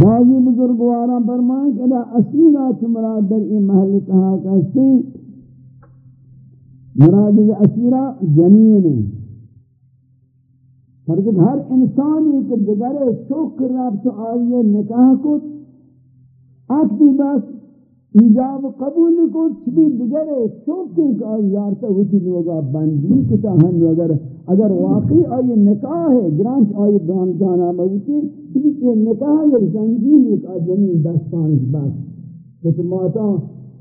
بعضی بزرگوارا فرمائیں کہ دا اسیرہ چمراد در یہ محل کہا کہتے مراد اسیرہ جنین ہے۔ فرض ہر انسانی کے جگرے چوک رب تو آئیے، نکاح کو آتی بس ایجاب قبول کو چبی دگرے چوک کا یارتا ہوتی لوگا بندی کتا ہن اگر اگر واقعی آئیے نکاح ہے گرانچ آئیے بان جانا موتی چبی یہ نکاح ہے زنجیر ایک آجنی دستان بس کت ماتا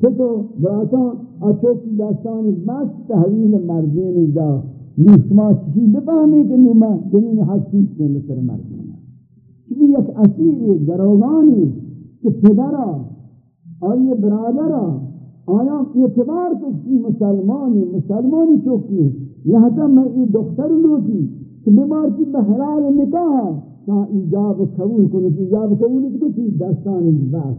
کتو براتا آچوکی دستان بس تحویل مردین دا۔ نو شما بفهمی که نو من جنین حسی که مثل مرد چیزی یک اسیری گروگانی که پدرا آیه برادرا آیا اعتبار کشی مسلمانی مسلمانی چوکی؟ یهتا من این دختر لوتی که بمار که به حلال نکاح تا ایجاب و قبول کنه ایجاب و قبول کتی دستان بس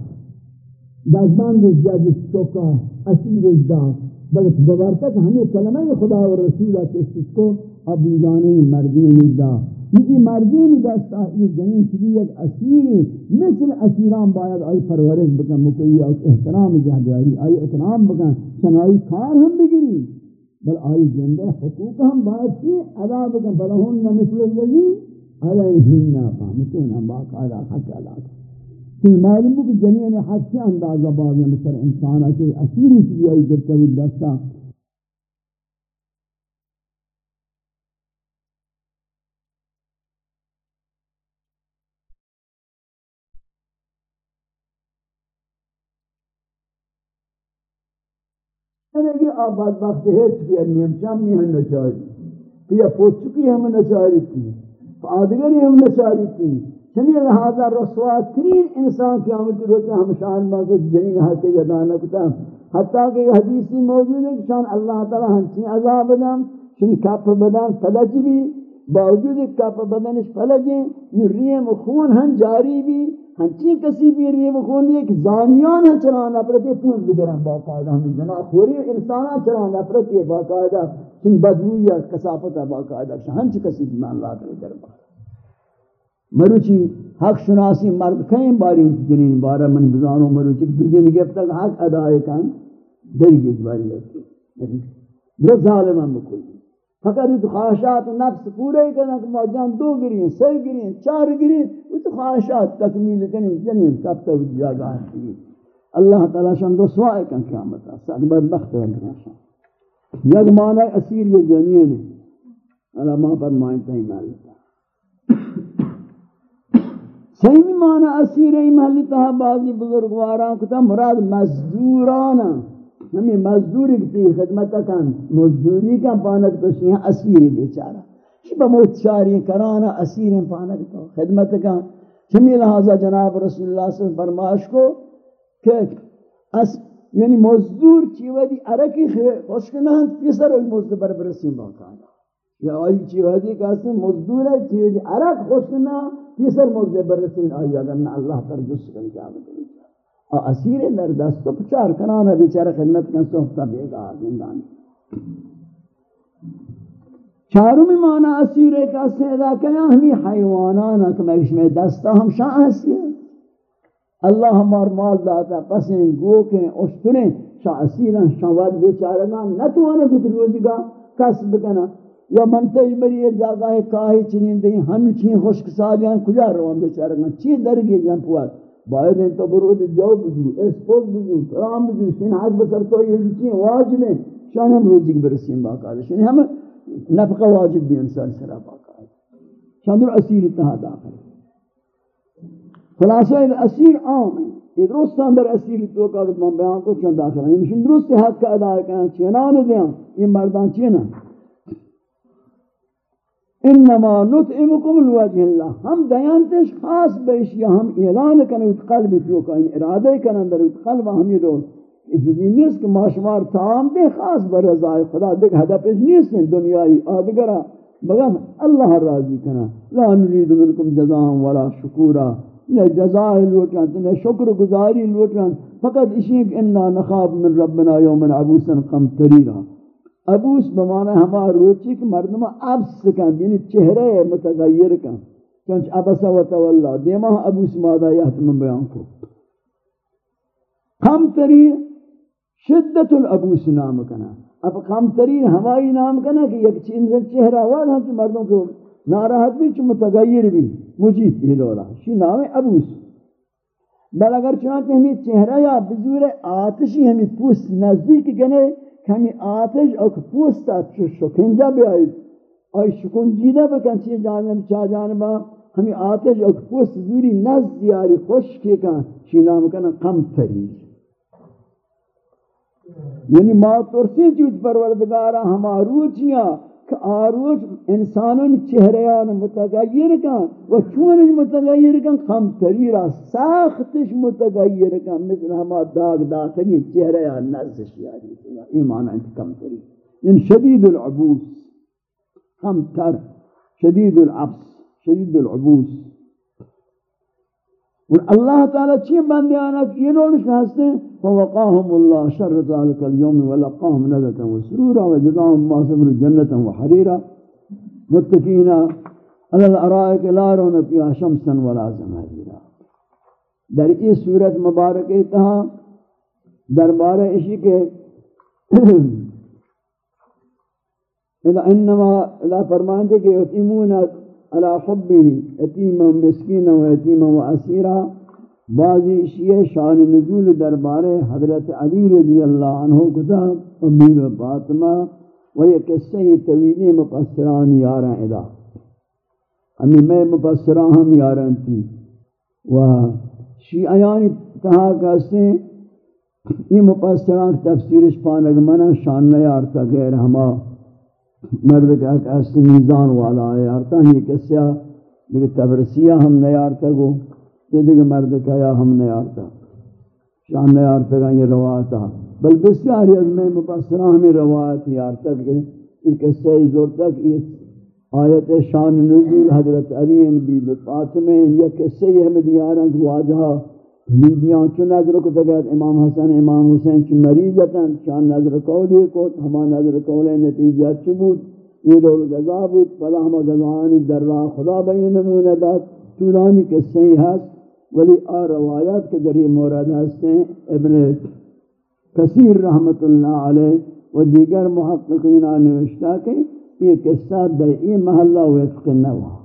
دستان رجد چوکا اسیر داد بلکہ ببرتک ہمیں کلمہ خدا و رسول اس کو اب بیگانے مردی مدہ یہ مردی میں دستا یہ جنین چلی ایک اسیری، مثل اسیران باید آئی پرورش بکن مکوی مکلی احترام جہداری آئی احترام بکن چنائی کار ہم بگری بل آئی جندے حقوق ہم باید کی ادا بکن بلہن مثل اللذی علیہن فہمتون باقاعدہ حق علاق کہ معلوم ہو کہ جنین حق کے اندازہ باز مصر انسانا کہ اسیری چلی آئی گرتا ہوئی دستا کہ آباد وقت ہیچ بھی انیم چامی ہم نچاری پیا پوچکی ہم نچاری تھی آدگری ہم نچاری تھی چمی لہذا رسوا ترین انسان کی آمد روتے ہم شان باقی جنین حق جدانا کتا۔ حتیٰ کہ حدیثی موجود ہے کہ شان اللہ تعالی ہنچین عذاب بدن شن کپ بدن فلج بھی، باوجود کپ بدنش فلجیں یہ ریم خون ہن جاری بھی، ہنچی کسی بھی ریم خونی ایک زانیان ہے چرانا پرتی پوز بگرن باقاعدہ ہمیں جنا۔ خوری انسانا چرانا پرتی باقاعدہ۔ چن بدویا کسافتا باقاعدہ۔ ہنچ کسی بھی مان لا کرے در مروچی حق شناسی مرد کہیں باری جنین بارہ من بزانو مروچی دو جن گفت تک حق ادائے کن درگیز باری ہے درست ظالمان بکل۔ فقط تو خواہشات نفس پورے کرنا کہ موجان دو گریں سی گریں چار گریں وہ تو خواہشات تکمیل کریں جنین کب تو جاگاہ کی۔ اللہ تعالیٰ شان رسوائے کن قیامتا ساک بدبخت رکھنا شان یک معنی اسیر یہ جنین ہے۔ اللہ ماں پر معنی۔ ہی محلتا صحیح معنی اسیر ہی محلتا بعضی بزرگواران کتا مراد مزدورانا ہمیں مزدوری کی خدمت کن، مزدوری کا پانک تو شیئے اسیر بیچارا شبہ موت شاری کرانا اسیر پانک تو خدمت کن. چمی لہذا جناب رسول اللہ صلی اللہ علیہ وسلم فرماش کو کہ اس یعنی مزدور چیوہ دی عرقی خوشکنان پیسر ہوئی مزدور برسیم باقانا یا آئی چیوہ دی کہتے مزدور ہے چیوہ دی عرق خوشکنان پیسر مزدور برسیم آئی، اگر اللہ پر جس کن کیا بکنی اور اسیر در دست تو پچار کنانا بیچارہ خدمت کن صحبتا بیگا زندان۔ چارمی معنی اسیر کا سیدہ کیا ہمی حیوانانا کہ میں میں دستا ہم شاہ حسی اللہ ہمار مال داتا پسیں گوکیں اشتریں شاہ اسیرن شاہ شاہواد بیچارگان نتوانا کت روزی گا کسب کنا یا منتج بری یہ جاگہ ہے، کاہی چنین دیں، ہم چنین خوشک سالیاں کجا روان بیچارگان چی درگی جن پوات باید انتا برود جو بزو، اسپوز بزو کرام بزو شین حد بسر تو یہ چیئے واجب ہیں۔ شان ہم روزی کی برسیم باقاعدہ شین ہم نفقہ واجب بھی انسان سرا باقاعدہ۔ شان در اسیر اتحاد آخر خلاصہ اسیر عام ہے یہ درست اندر اسیر تو کا بیان کو چند داخل ہیں۔ یعنی درست حق کا ادا کرنا چینان دیاں یہ مردان چینا انما نطعمكم الوجه اللہ ہم دیانتش خاص بیش یا ہم اعلان کرنے اس قلب تو کا ان ارادے کرنے اندر اس قلب ہم یہ دو جزی نیست کہ ماشمار تعام دے خاص بر رضای خدا دیکھ ہدف اس نیست دنیای آدگرہ مگر اللہ راضی کرنا لا نريد منکم جزاء ولا شکورا نہ جزاء لوٹان نہ شکر گزاری لوٹان فقط اسی کہ انا نخاف من ربنا یوما عبوسا قمطریرا. ابوس بمانا ہما روچی کہ مردم عبس کن یعنی چہرے متغیر کن چونچ عبسا و تولا، دیما ابوس مادا یحتم بیان کو۔ کم ترین شدت الابوس نام کنا اب کم ترین ہمائی نام کنا کہ یک چیز چہرہ واد ہم چی مردوں کو ناراحت بھی چی متغیر بھی، مجید یہ دولا شی نام ابوس۔ بل اگر چنانچہ ہمیں چہرہ یا بزور آتشی ہمیں پوست نزدیک گنے کمی آتش اور پوستا چو شکنجا بیاید اور شکنجیدہ بکن چی جانب چا جانبا ہمیں آتش اک پوست دوری نز دیاری خوش کی کن چی نام کن قم تری یعنی ما ترسی چیز پروردگارا ہما روچیاں کہ آروچ انسانوں چہریان متغیر کن و چونش متغیر کن خم تریرا ساختش متغیر کن، مثل ہما داغ داتنی چہریان نزش یاری ایمان انت کم تری یعنی شدید العبوس خم تر شدید العبس، شدید العبوس. اور اللہ تعالیٰ چی بندیانا یہ نولش ہستے ہیں فوقاہم اللہ شر ذالک اليوم ولقاہم نذتا و سرورا و جزاہم ما صبر جنتا و حریرا متقینا علی الارائک لا رون پیا شمسا ولا زمہیرا در اس صورت مبارک اتہا دربار اشی کے (clears throat) انما اذا فرمانتے کہ یتیمون علی حبه یتیما مسکینا و یتیما و اسیرا، بعضی شیعہ شان نزول دربار حضرت علی رضی اللہ عنہ کتا امی و فاطمہ و یہ قصہ طویلی مقصران یاران ادا۔ امی میں مقصران ہم یاران تھی۔ و شیعیان یعنی کہا کہتے یہ مقصران تفسیرش پانک منا شان نیارتا غیر ہما مرد کا ایک میزان والا ہے آرتا ہی کسیا لیکن تبرسیہ ہم نہیں آرتا گو یہ دیکھ مرد کا یا ہم نہیں آرتا شان نہیں آرتا گا یہ روایتا بل بسیاری از میں مپسرہ ہمیں روایت ہی آرتا کہ یہ کسیا زور تک یہ آیت شان نزول حضرت علی بی فاطمہ یا کسیا ہی ہمیں دیارن واجہا بیبیاں چو نظر کو تگت امام حسن، امام حسین چو مریضتاں شان نظر کولی کو ہما نظر کولی نتیجہ چو بود؟ یہ لوگ گذا بود، فلا ہما گذانی در راہ خدا بین نمونہ داد. طولانی قصہ ہی ہست ولی آ روایات کے ذریعے مورد ہستے ابن کثیر رحمت اللہ علیہ و دیگر محققین نوشتا کہ یہ قصہ در این محلہ وفق نوہ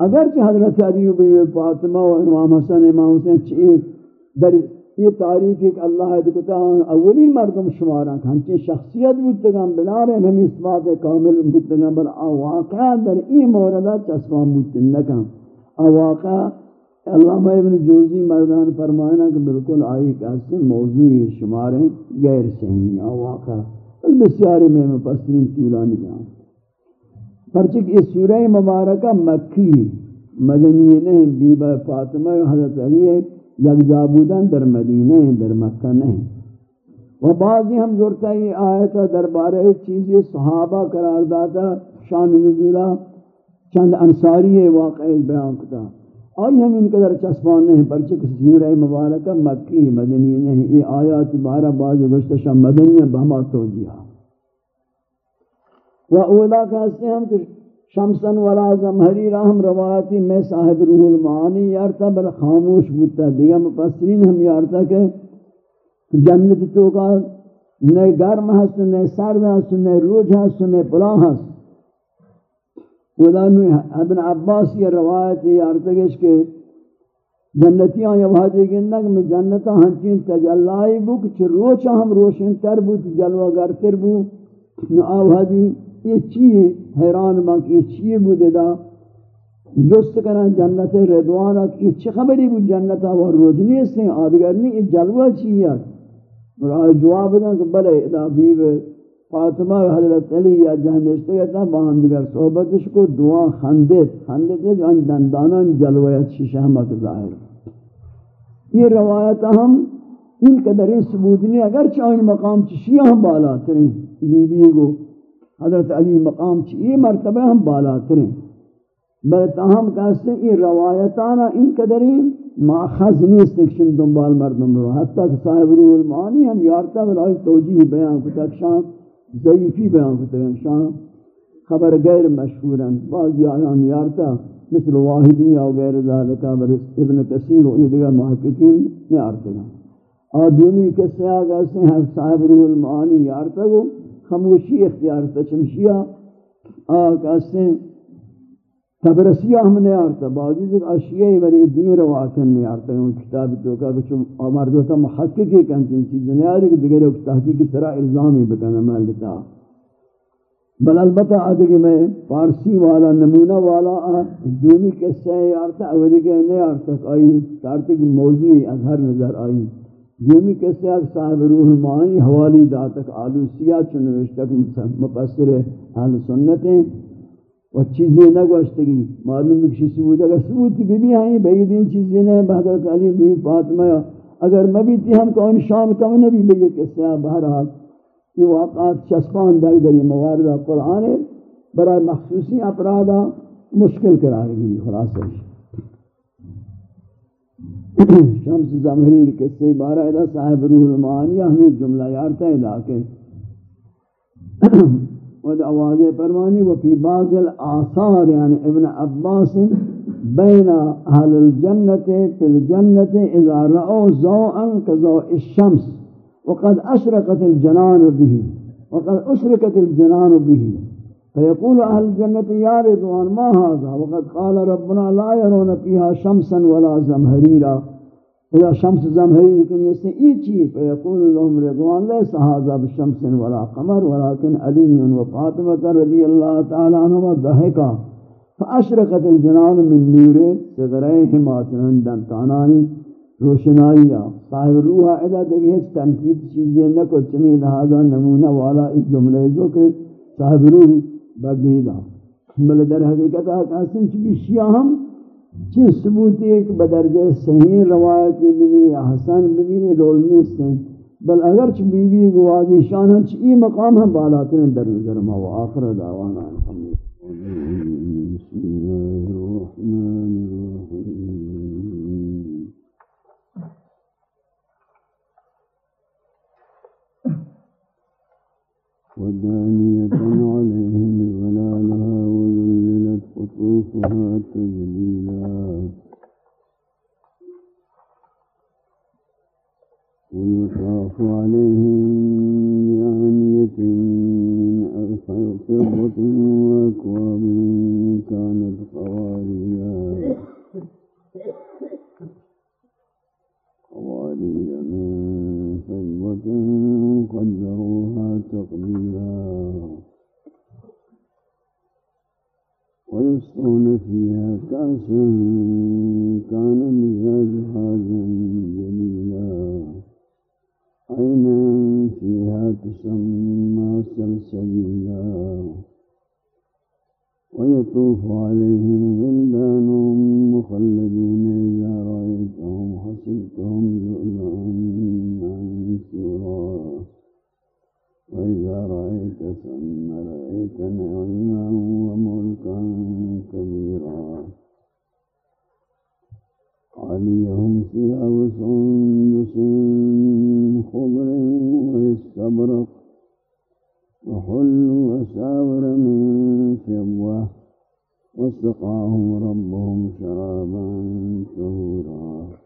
اگرچہ حضرت علی بی فاطمہ و امام حسن، امام حسین چیئے در یہ تاریخ ایک اللہ ہے دکتا اولی مردم شمارا کہ ہنچی شخصیت بودتگم بلارے ہم اس بات کامل بودتگم بل آواقع در این موردہ چسبان بودتنکم آواقع اللہ ابن جوزی مردان فرمائنا کہ بالکل آئی کہتے موضوعی شماریں غیر صحیح آواقع بسیاری میں مپسرین طولانی پرچک یہ سورہ مبارکہ مکی مدنی نہیں بیبہ فاطمہ حضرت علی یک جابودن در مدینہ در مکہ نہیں و بعضی ہم ضرورتا یہ آیتا دربارہ چیزی صحابہ قرار داتا، شان نزولہ چند انصاری واقعی بیان کتا۔ اور ہم ان قدر چسپان نہیں، پرچک سورہ مبارکہ مکی مدنی نہیں۔ یہ آیات بارہ بعضی گشتشا مدنی بہما توجیہ۔ و اولا کہتے ہیں ہم کہ شمسن ولا زمہری راہم روایتی میں صاحب روح المعانی یارتا بل خاموش بودتا دیگا مفسرین ہم یارتا کہ جنت تو کا نئے گرم ہست نئے سرد ہست نئے روج ہست نئے پلان ہست۔ ودانو ابن عباس یہ روایت یارتا کہ کے جنتیاں یہ واجی گندہ کہ میں جنتا ہنچین تجلائی بو کہ روچا ہم روشن تر بو جلوہ گر تر بو۔ نو آوازی یہ چیئے حیران مانک یہ چیئے بودے دا. جست کرن جنت ردوان ردوانا یہ چی خبری بود جنتا وہ روجنی اس نے آدگرنی یہ جلوہ چیئے اور آئے جواب دا کہ بلے ادا بیب فاطمہ حضرت علی یا جہاں نشتے گئے صحبتش کو. دعا خندت خندت ہے جو ان دندانا جلوہ اچھی ظاہر یہ روایت ہم ان قدر ثبوت نہیں اگر چاہیں مقام چشیہ ہم بالا ترین بی بی کو حضرت علی مقام چی؟ مرتبہ ہم بالا کریں بل تاہم کہتے ہیں یہ روایتانا ان قدری ماخذ نیست اکشن دنبال مردم برو حتی کہ صاحب روح المعانی ہم یارتا بلائی توجیح بیان کتا شان، ضعیفی بیان کتا شان خبر غیر مشہورا بعض آیان یارتا مثل واحدی یا غیر ذالکا ابن کثیر و دیگر محققین نیارتا اور دومی کسی آگا سے ہیں صاحب روح المعانی یارتا وہ خموشی اختیار تچمشیہ آقا سے تبرسیہ ہم نے آرتا، باوجود ایک اشیاء بری دین رواتن نہیں آرتا ہے کتاب تو کا کہ مردو تا محققی کنتی چیز نہیں آرہی کہ دیگر ایک تحقیق سرا الزامی بکنا ملتا بل البتہ آدھے کہ میں فارسی والا، نمونہ والا، دومی قصہ ہے آرتا، اولی کہ نہیں آرتا، آئی تارتک موضوعی اظہر نظر آئی۔ یومی کسی ایک صاحب روح المعانی حوالی داتک آلوسیہ چنوشتک مپسر اہل سنت ہیں و چیزیں نگوشتگی معلوم بکشی ثبوت اگر ثبوت بھی بھی ہیں بھئی دین چیزیں نہیں بحضرت علی بھی فاطمہ اگر مبیتی ہم کون شان کم نبی بھئی کسی بہرحال یہ واقعات چسپان در دری مواردہ قرآن برای مخصوصی اپرادہ مشکل قرار گئی، خلاصہ شمس زمہریر قصے بارہ ادا صاحب روح المعانی ہمیں جملہ یارتا ہے لاکے ود آواز پروانی وفی بعض الاثار یعنی ابن عباس بین اہل الجنت فی الجنت اذا رأو زوءا كزوء الشمس وقد اشرقت الجنان به، وقد اشرقت الجنان به۔ فيقول أهل الجنة يا رضوان ما هذا؟ وقد قال ربنا لا يرون فيها شمسا ولا زمهريرا. إذا شمس زمهرير لكن يسئيتي فيقول لهم رضوان ليس هذا بشمس ولا قمر ولكن علي وفاطمة رضي الله تعالى عنهما ضحكا فأشرقت الجنان من نور صدريهما تنندن تاناني روشنائیا صاحب روح ادا دیکھیں تنقید چیزیں نہ کو چمی لہذا نمونہ والا اس جملے جو کہ صاحب روح بگیدا بل در حقیقت آکاسن چی شیعہ ہم چی ثبوت ایک بدرجہ صحیح روایتی بھی یا حسن بھی رول نیستیں بل اگر چی بی شان ہم، چی مقام ہم بالاتن در نظر ما، و آخر دعوانا الحمد بسم اللہ الرحمن ودانية عليهم ظلالها قطوفها تذليلا ويطاف عليهم بآنية من فضة وأكواب كانت قواريا قواريا من فضة قدروها تقديرا ويسقون فيها كأسا كان مزاجها جميلا. عينا فيها تسمى سلسبيلا. ويطوف عليهم غلدان مخلدون إذا رأيتهم حسبتهم لؤلؤا منثورا. وإذا رأيت ثم رأيت نعيما وملكا كبيرا. عليهم ثياب سندس خضر واستبرق وحلوا أساور من فضة وسقاهم ربهم شرابا طهورا.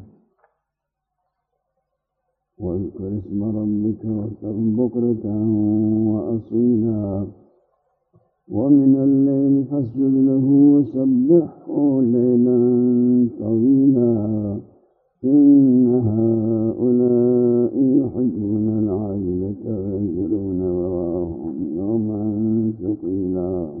واذكر اسم ربك بكرة وأصيلا. ومن الليل فاسجد له وسبحه ليلا طويلا. إن هؤلاء يحبون العاجلة وينزلون وراهم يوما ثقيلا.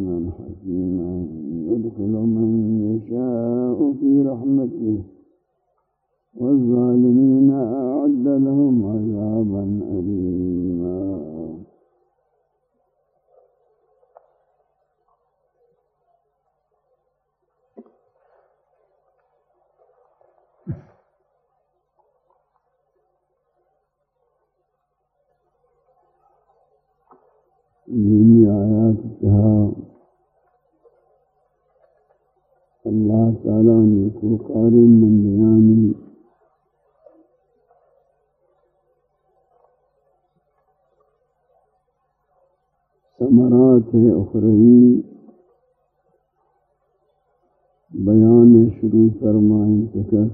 يدخل من يشاء في رحمته والظالمين أعد لهم عذابا أليما. دینی آیات تعالیٰ نے کو قاری مندیانی ثمرات اخروی بیان شروع فرمائیں تکر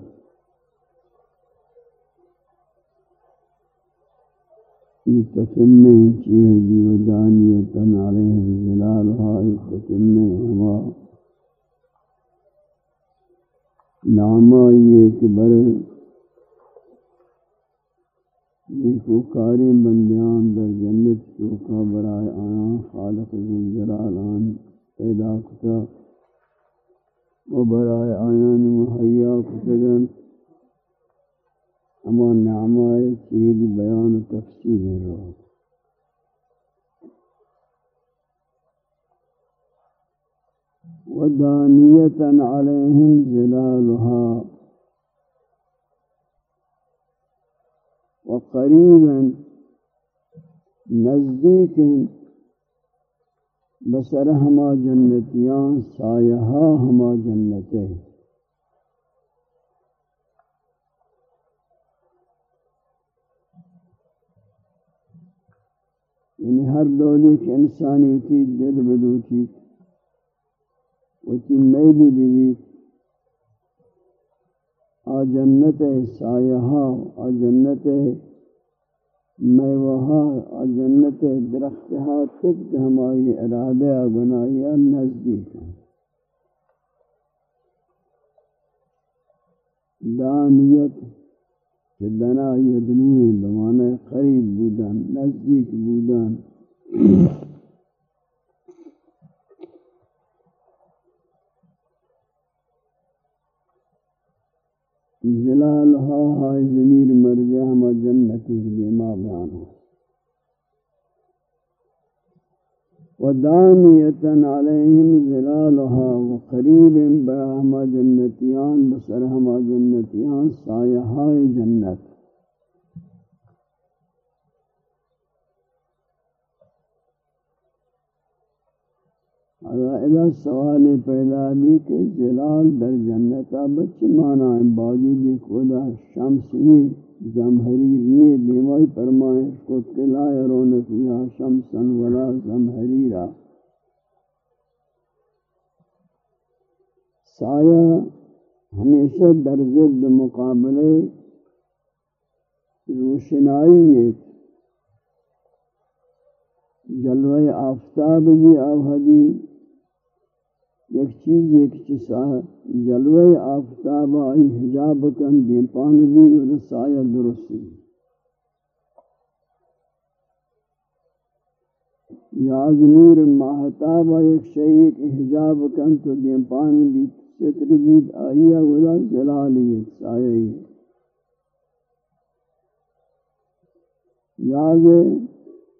تتمه چیزی و دانیتن علیہ علیهم زلالها تتمه ہما نعمائی ایک بر نیکوکاری بندیان در جنت چوکا برائے آیاں خالق ذوالجلالان پیدا کتا و برائے آیان محیا کتگن اما نعمائے چیز بیان و تفصیل رو ودانیتا علیہم ظلالها وقریبا نزدیک بسر ہما جنتیان، سایہا ہما جنتیں۔ یعنی ہر دولی کے انسانی ہوتی دل بدوتی ہوتی میلی بھی آ جنت سایہا، آ جنت میوہا، آ جنت درختہ طبق ہماری ارادہ گناہیہ نزدیک ہیں۔ دانیت کہ دنا یدنوی بمانے قریب بودن، نزدیک بودن چیز آفتاب آئی حجاب کن دین پان بھی رسایہ درستی۔ یاد نور ماہتاب ایک شیئی حجاب کن تو دین پان بھی ستر بھی آئیہ ولا جلالیت سایہ یاد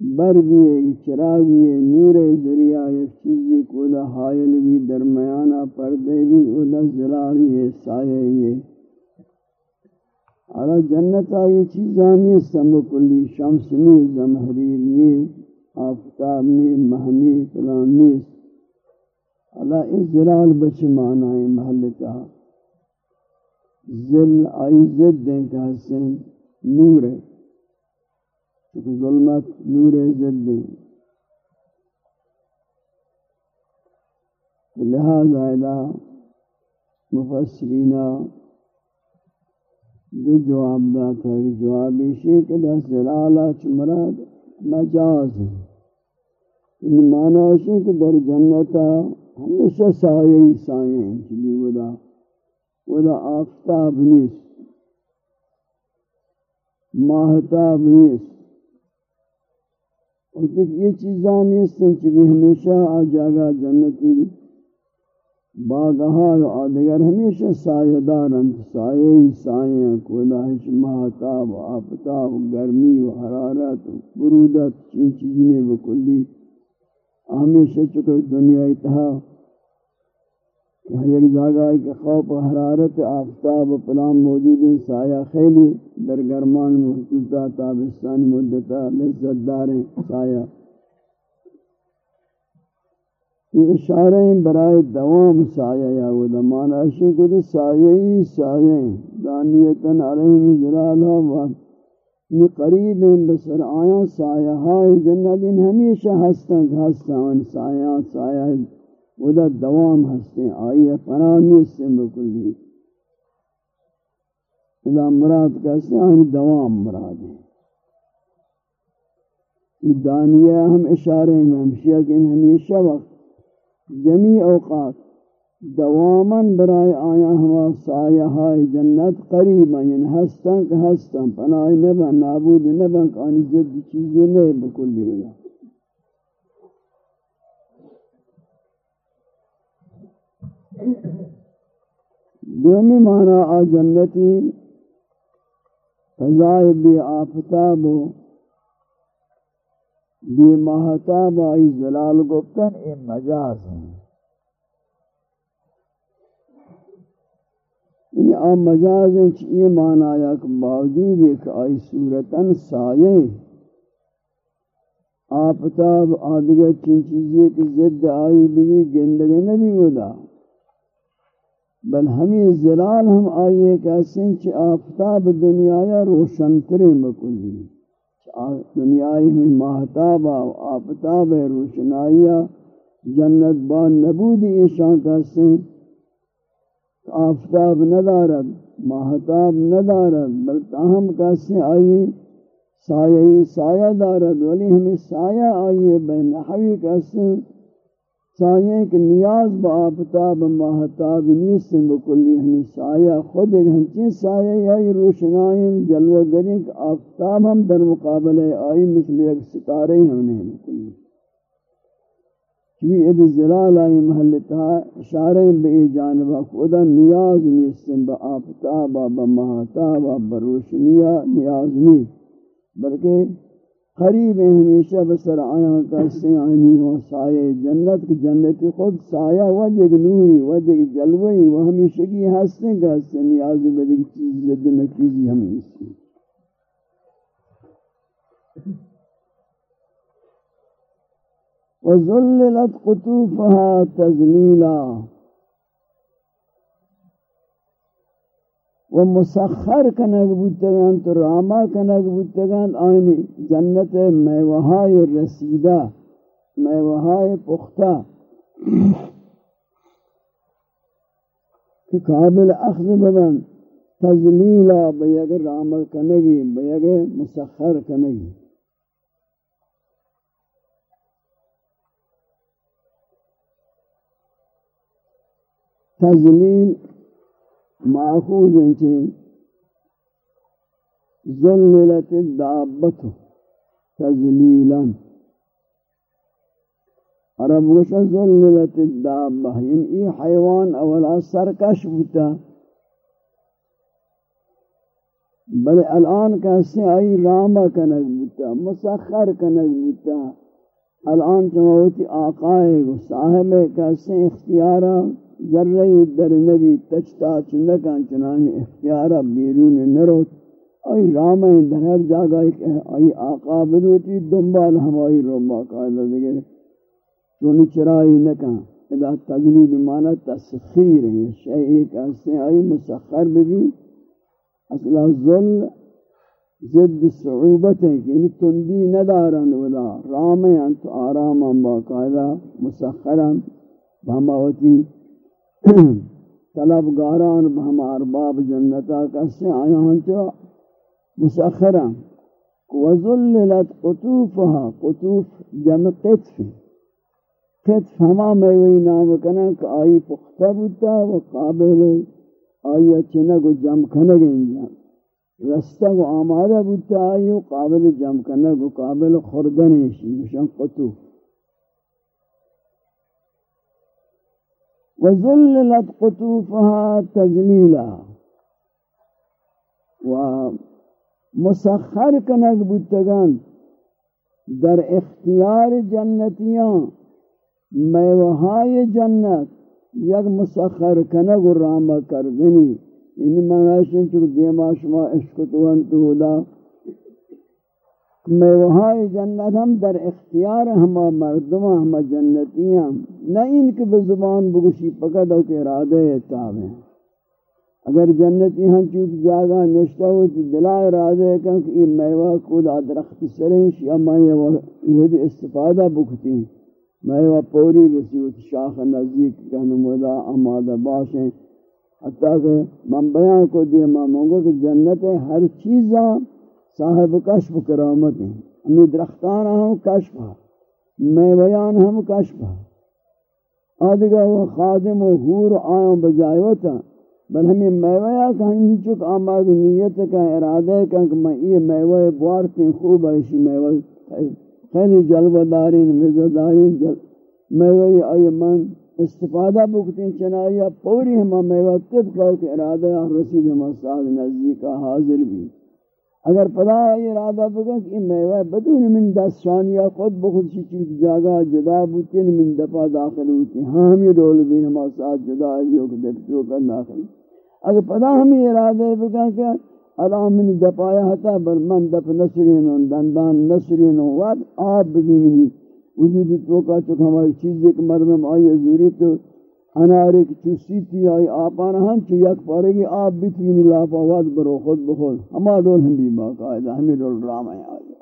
برگی چراغی نور ذریعہ ایک چیزی کو دا حائل بھی درمیانہ پردے بھی ادا زلالی سایہ یہ علا جنت آئی چیزانی سم کلی شمس نی، زمحریر نی، آفتاب نی، مہنی فلان نی۔ علا اس زلال بچ معنی محلتا زل آئی زد دیں کہ حسین نور ہے۔ ظلمت نور زد لہذا ادا مفسرین دو جواب داتا ہے۔ جواب اسی کہ دس دلالہ چمراد مجاز ہے۔ ان معنی اسی کہ در جنتا ہمیشہ سائے ہی سائے ہیں چلی ودا ودا آفتاب نیست، ماہتاب نیست۔ اور دیکھ یہ چیزاں نیستیں چبی ہمیشہ آ جاگا جنتی باغہا و آدگر ہمیشہ سایہ دارن سایہ ہی سایہ کولا ہش مہتاب آفتاب و گرمی و حرارت و برودت چین چیزیں بکلی ہمیشہ چکر دنیا اتحاب یعنی یک جگہ کہ خوف و حرارت آفتاب و پلام موجود ہیں، سایہ خیلی در گرمان محسوسہ تابستان مدتا لذت داریں سایہ۔ یہ اشارہ ہیں برائے دوام سایہ یا وہ دمان اشی کو دے سایہ ہی سایہ ہیں۔ دانیتاً علیہم جلالہ و قریب ہیں بسر آیا سایہ ہائی جنت، ان ہمیشہ ہستاں ہستاں سایہ سایہ۔ ودا دوام ہستے آئیے فنانی سے بکلی اذا مراد کہتے ہیں دوام مراد ہے۔ یہ دانیہ ہم اشارے میں ہمشیہ کہ ہمیشہ وقت جمی اوقات دوامن برائے آیا ہما سایہ ہائی جنت قریبا یعنی ہستن کہ ہستن، پناہ نبا نابود نبا کانی زد چیزیں نہیں بکلی ہویا دومی معنی آ جنتی فضائے بی آفتاب و بی محتاب آئی زلال گفتن اے مجاز ہیں۔ یعنی آ مجاز ہیں یہ معنی آیا کہ باوجود ایک آئی صورتاً سائے آفتاب آدھگا چین چیزیں کی زد آئی بھی گندگی نبی ہودا۔ بل ہمیں زلال ہم آئیے کہ سنچ آفتاب دنیا یا روشن ترے مکلی دنیای میں محتاب آفتاب روشنائیا جنت بان نبودی ایشان کا سن آفتاب ندارد محتاب ندارد، بل تاہم کا سن آئی سایہ سایہ دارد. ولی ہمیں سایہ آئیے بے نحوی کا سن سایہ کہ نیاز با آفتاب محتاب نیستن بکلی ہمیں سایہ خود ایک ہنچین سایہ یای روشنائن جلوہ گریں کہ آفتاب ہم در مقابل آئی مثل ایک ستارے ہم نے بکلی چوی اد زلال آئی محلتا اشارہ بئی جانبہ خدا نیاز نیستن با آفتاب با محتاب با روشنیہ نیاز نہیں بلکہ قریب ہمیشہ بسر آیا کا سیانی و سایہ جنت کی جنتی خود سایہ وجہ نوری وجہ جلوی و ہمیشہ کی ہستے کا ہستے نیازی بدی چیز زد نکیزی ہمیں اس وَذُلِّلَتْ قُطُوفَهَا تَذْلِيلًا۔ و مسخر کنگ بودتگان تو راما کنگ بودتگان آئینی جنت میوہائی رسیدہ میوہائی پختہ کہ قابل اخذ ببن تزلیلہ بیگ راما کنگی بیگ مسخر کنگی. تزلیل ماخوذ ہیں کہ ذللت الدابت تذلیلا عرب گوشا ذللت الدابہ یعنی ای حیوان اولا سرکش بوتا۔ بل الان کیسے آئی راما کنک بوتا، مسخر کنک بوتا۔ الان چموتی آقائے صاحب کیسے اختیارہ۔ ذرہ در نبی تچتا چنکان چنان اختیارا بیرون نروت ای رام در ہر جگہ ای آقا بدوتی، دنبال ہمائی ربا قائدہ دیگے چون چرائی نکان ادا تذلیل مانا تسخیر ہے شیئی کہتے ای مسخر بھی اصلا ظل زد صعوبت ہے کہ یعنی تندی ندارن ودا. رام انت آراما باقاعدہ مسخرا بہما ہوتی طلبگاران ہم ارباب جنتا کسے آیا ہن تو مسخرا وذللت قطوفها. قطوف جمع قطف. قطف ہما میں وہی نام کنا کہ آئی پختہ بوتا و قابل آئی چنگ و جمع کنگ انجام رستہ و آمادہ بوتا آئی و قابل جمع کنگ و قابل خوردن شیشن قطوف. وذللت قطوفها تذلیلا و مسخر کنگ بودتگان در اختیار جنتیان میوہای جنت یک مسخر کنگ و راما کردنی. یعنی مناشن چکہ دیما شما اشکتوان تو انتو دا میوہائی جنت ہم در اختیار ہما مردمہ ہما جنتیاں نہ ان کے بزبان بگوشی پکد ہو کہ ارادہ اتاب ہیں اگر جنتی ہم چوت جاگا نشتہ ہو تو دلا ارادہ ہے کہ یہ میوہ کودا درخت سریں شیعہ میں یہ استفادہ بکتی. ہیں میوہ پوری رسی ہوتی شاخ نزدیک کہنے مودا آمادہ باشیں حتیٰ کہ من بیان کو دیئے ماموں گا کہ جنت ہر چیزاں صاحب کشف کرامت ہیں۔ ہمیں درختان ہم کشفا میویان ہم کشفا آدھگا وہ خادم و حور آیوں بجائے ہوتا بل ہمیں میویا کہیں چک آماد نیت کا ارادہ کا کہ میں یہ میوہ بوارتی خوب ایسی میوہ خیلی جلوہ دارین مزہ دارین میوہ آئی من استفادہ بکتی چنائیہ پوری ہمیں میوہ طبقہ کے ارادہ رسید ہمیں ساتھ نزدیکہ حاضر بھی۔ اگر پدا یہ ارادہ بکن کہ میوہ بدون من دست شانیہ خود بخود سی چیز جاگا جدا بوتی یعنی من دفع داخل ہوتی. ہاں ہمیں رول بھی ہمارے ساتھ جدا جو کہ دیکھتو کر داخل. اگر پدا ہمیں ارادہ بکن کہ اللہ من دفعہ ہتا، بل من دفع نصرین دندان نصرین واد آب بھی منی. وجود تو کا چکہ ہماری چیز ایک مردم آئی ازوری تو انارے کی چوسی تھی آئی آپانا ہم چی یک پارے گی، آپ بیتوینی لاپا واد برو، خود بخود. ہما دول ہم بھی باقاعدہ ہمیں دول رام ہیں آئی.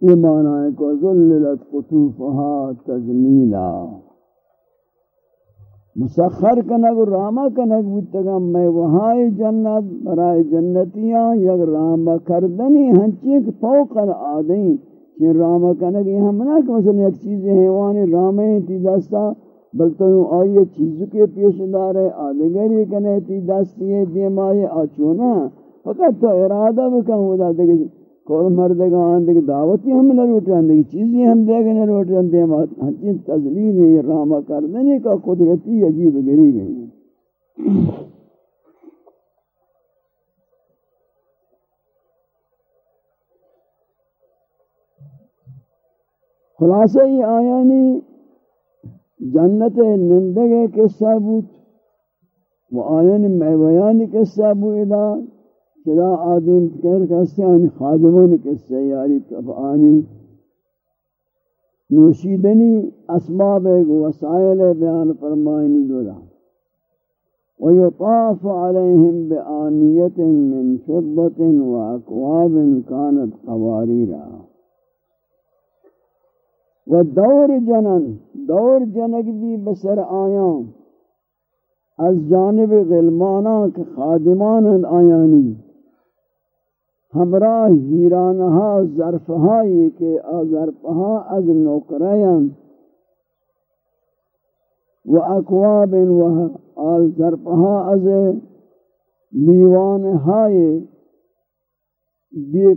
یہ معنی ہے کہ ذللت قطوفها تذلیلا. مسخر کنگ راما کنگ بودتگم میں وہائی جنت برای جنتیاں، یک راما کردنی ہنچی ایک فوق العادیں کہ راما کنگ یہ ہم نہ کہ مثلا ایک چیز حیوان رامیں تی دستا، بلکہ یوں آئیے چیزوں کے پیش دار ہے، آدھگری کنے تی دستی ہے دیم آئیے آچونا فقط تو ارادہ بکن ہو دا دیکھ کول مردگا آن دیکھ، دعوتی ہم نہ لروٹن دیکھ، چیزی ہم دیکھ نہ لروٹن دیم ہنچین تزلیل ہے یہ راما کردنے کا قدرتی عجیب گریب ہے خلاصہ یہ آیانی جنت نندگے قصہ بود و آیانی میویانی قصہ بودا چدا آدم کر کسے آنی خادمون قصہ یاری تفعانی نوشیدنی اسباب وسائل بیان فرمائنی دولا ويطاف عليهم بآنية من فضة وأكواب كانت قواريرا و دور جنن، دور جنگ بھی بسر آیاں۔ از جانب غلمانا کے خادمان آیانی۔ ہمراہ ہیرانہا ظرفہائی کے ظرفہا از نوکرین و اکواب و آل از لیوانہائی بے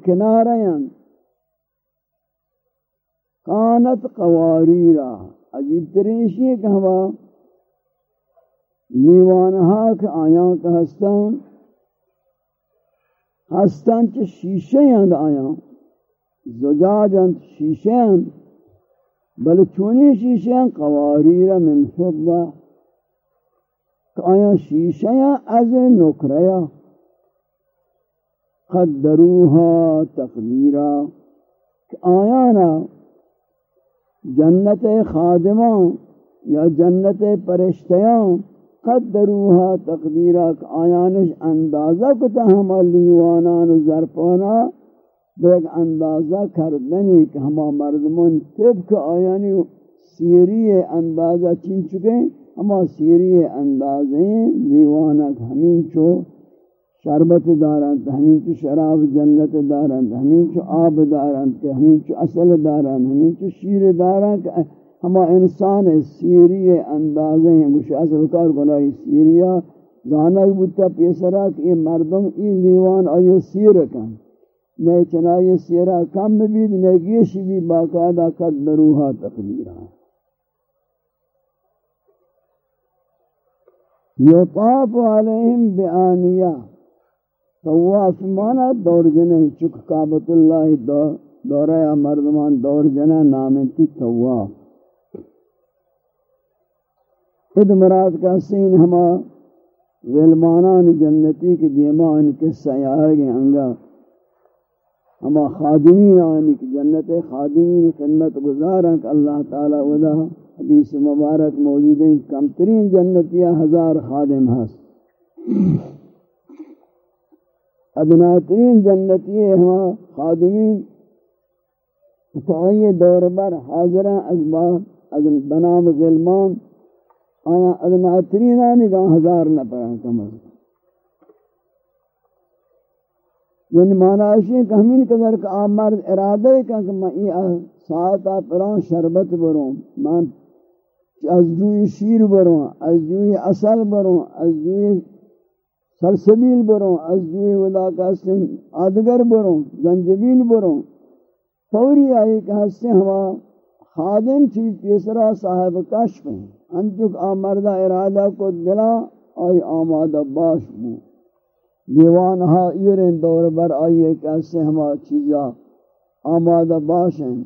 کانت قواریرا عجیب ترینشی ہے کہ ہوا لیوانہا کہ آیاں کا ہستان ہستان چھ شیشے ہیں آیاں زجاج ہیں شیشے ہیں بل چونی شیشے ہیں قواریرا من فضہ کہ آیاں شیشے ہیں از نکریا قدروها تقدیرا کہ آیانا جنت خادمان یا جنت پرشتیاں قدروها تقدیرہ آیانش اندازہ کتا ہما لیوانان ظرفانا بیک اندازہ کردنی کہ ہما مردمان طبق آیانی سیری اندازہ چین چکے، ہما سیری اندازیں لیوانک ہمین چو شربت دارند ہمیں چو شراب جنت دارند ہمیں چو آب دارند کہ ہمیں چو اصل دارند ہمیں چو شیر دارند کہ ہما انسان سیری اندازیں ہیں مجھے اصل کار گناہی سیریا زانک بودتا پیسرا کہ یہ مردم این لیوان آئی سیر کن. نئے چنائی سیرہ کم بید نئے گیشی بھی باقاعدہ قد بروحا تقدیرہ یطاف علیہم بآنیہ طواف مانا دور جنے چک کعبت اللہ دورہ مردمان دور جنے نامتی طواف اد مراد کا سین ہما غلمانان جنتی کی دیمان کے سیار گئے انگا۔ ہما خادمین آنی کی جنت، خادمین خدمت گزارا کہ اللہ تعالی ودا حدیث مبارک موجود ہیں کم ترین جنتیہ ہزار خادم ہست ادناترین جنتی ہما خادمین۔ فعی دور بر حاضرہ از بنام غلمان۔ آنا ادناترین آنی گاہ ہزار نہ کم از یعنی معنی ہے کہ ہمین قدر کا آمرد ارادہ ہے کہ میں یہ ساعتا پران شربت بروں۔ میں از جوی شیر بروں، از جوی اصل بروں، از جوی سلسبیل بروں، از جوی ودا کا سن آدگر بروں، زنجبیل بروں۔ فوری آئی کہ ہستے ہوا خادم چی پیسرا صاحب کشف ہیں انچک آمردہ ارادہ کو دلا، آئی آمادہ باش بو۔ دیوان ہا ایرین دور بر آئیے کیسے ہما چیزا آمادہ باش ہیں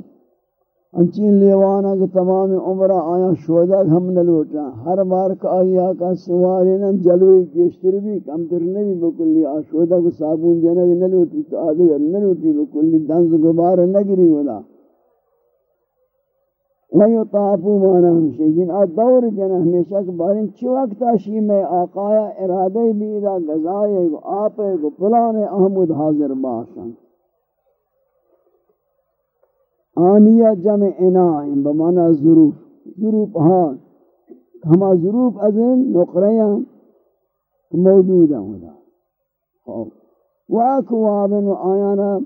انچین لیوانا کہ تمام عمرہ آیا شودہ ہم نلوٹا۔ ہر بار کا آئیا کا سواری نا جلوی کیشتر بھی، کم تر نہیں بکلی آ شودہ کو صابون جنگ نلوٹی تو آدھگر نلوٹی بکلی دنز گبار نہ نگری ولا وَيُطَافُ مَانَا ہمشہ یعنی آ دور جنہ ہمیشہ کہ بارن چی وقت آشی میں آقایا ارادہ بیدہ گزائے گو، آپے گو پلان احمد حاضر باشن۔ آنیہ جمع انائم بمانا ظروف. ظروف ہاں ہما ظروف ازن نقریاں موجود ہیں وَأَكْوَابٍ وَآيَانَا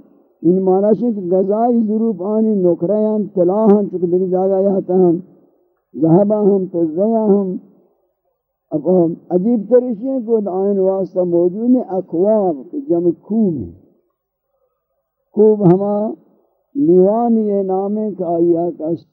ان معنی ہے کہ غذائی ضروب آنی نکریاں تلاہاں چکہ دیکھ جاگا یہاں ہم. ذہبہ ہم تزیہ ہم. اب ہم عجیب طریقے کو آئین واسطہ موجود ہے اکواب، جمع کوب ہے کوب ہما لیوانی یہ نامے کا یا کس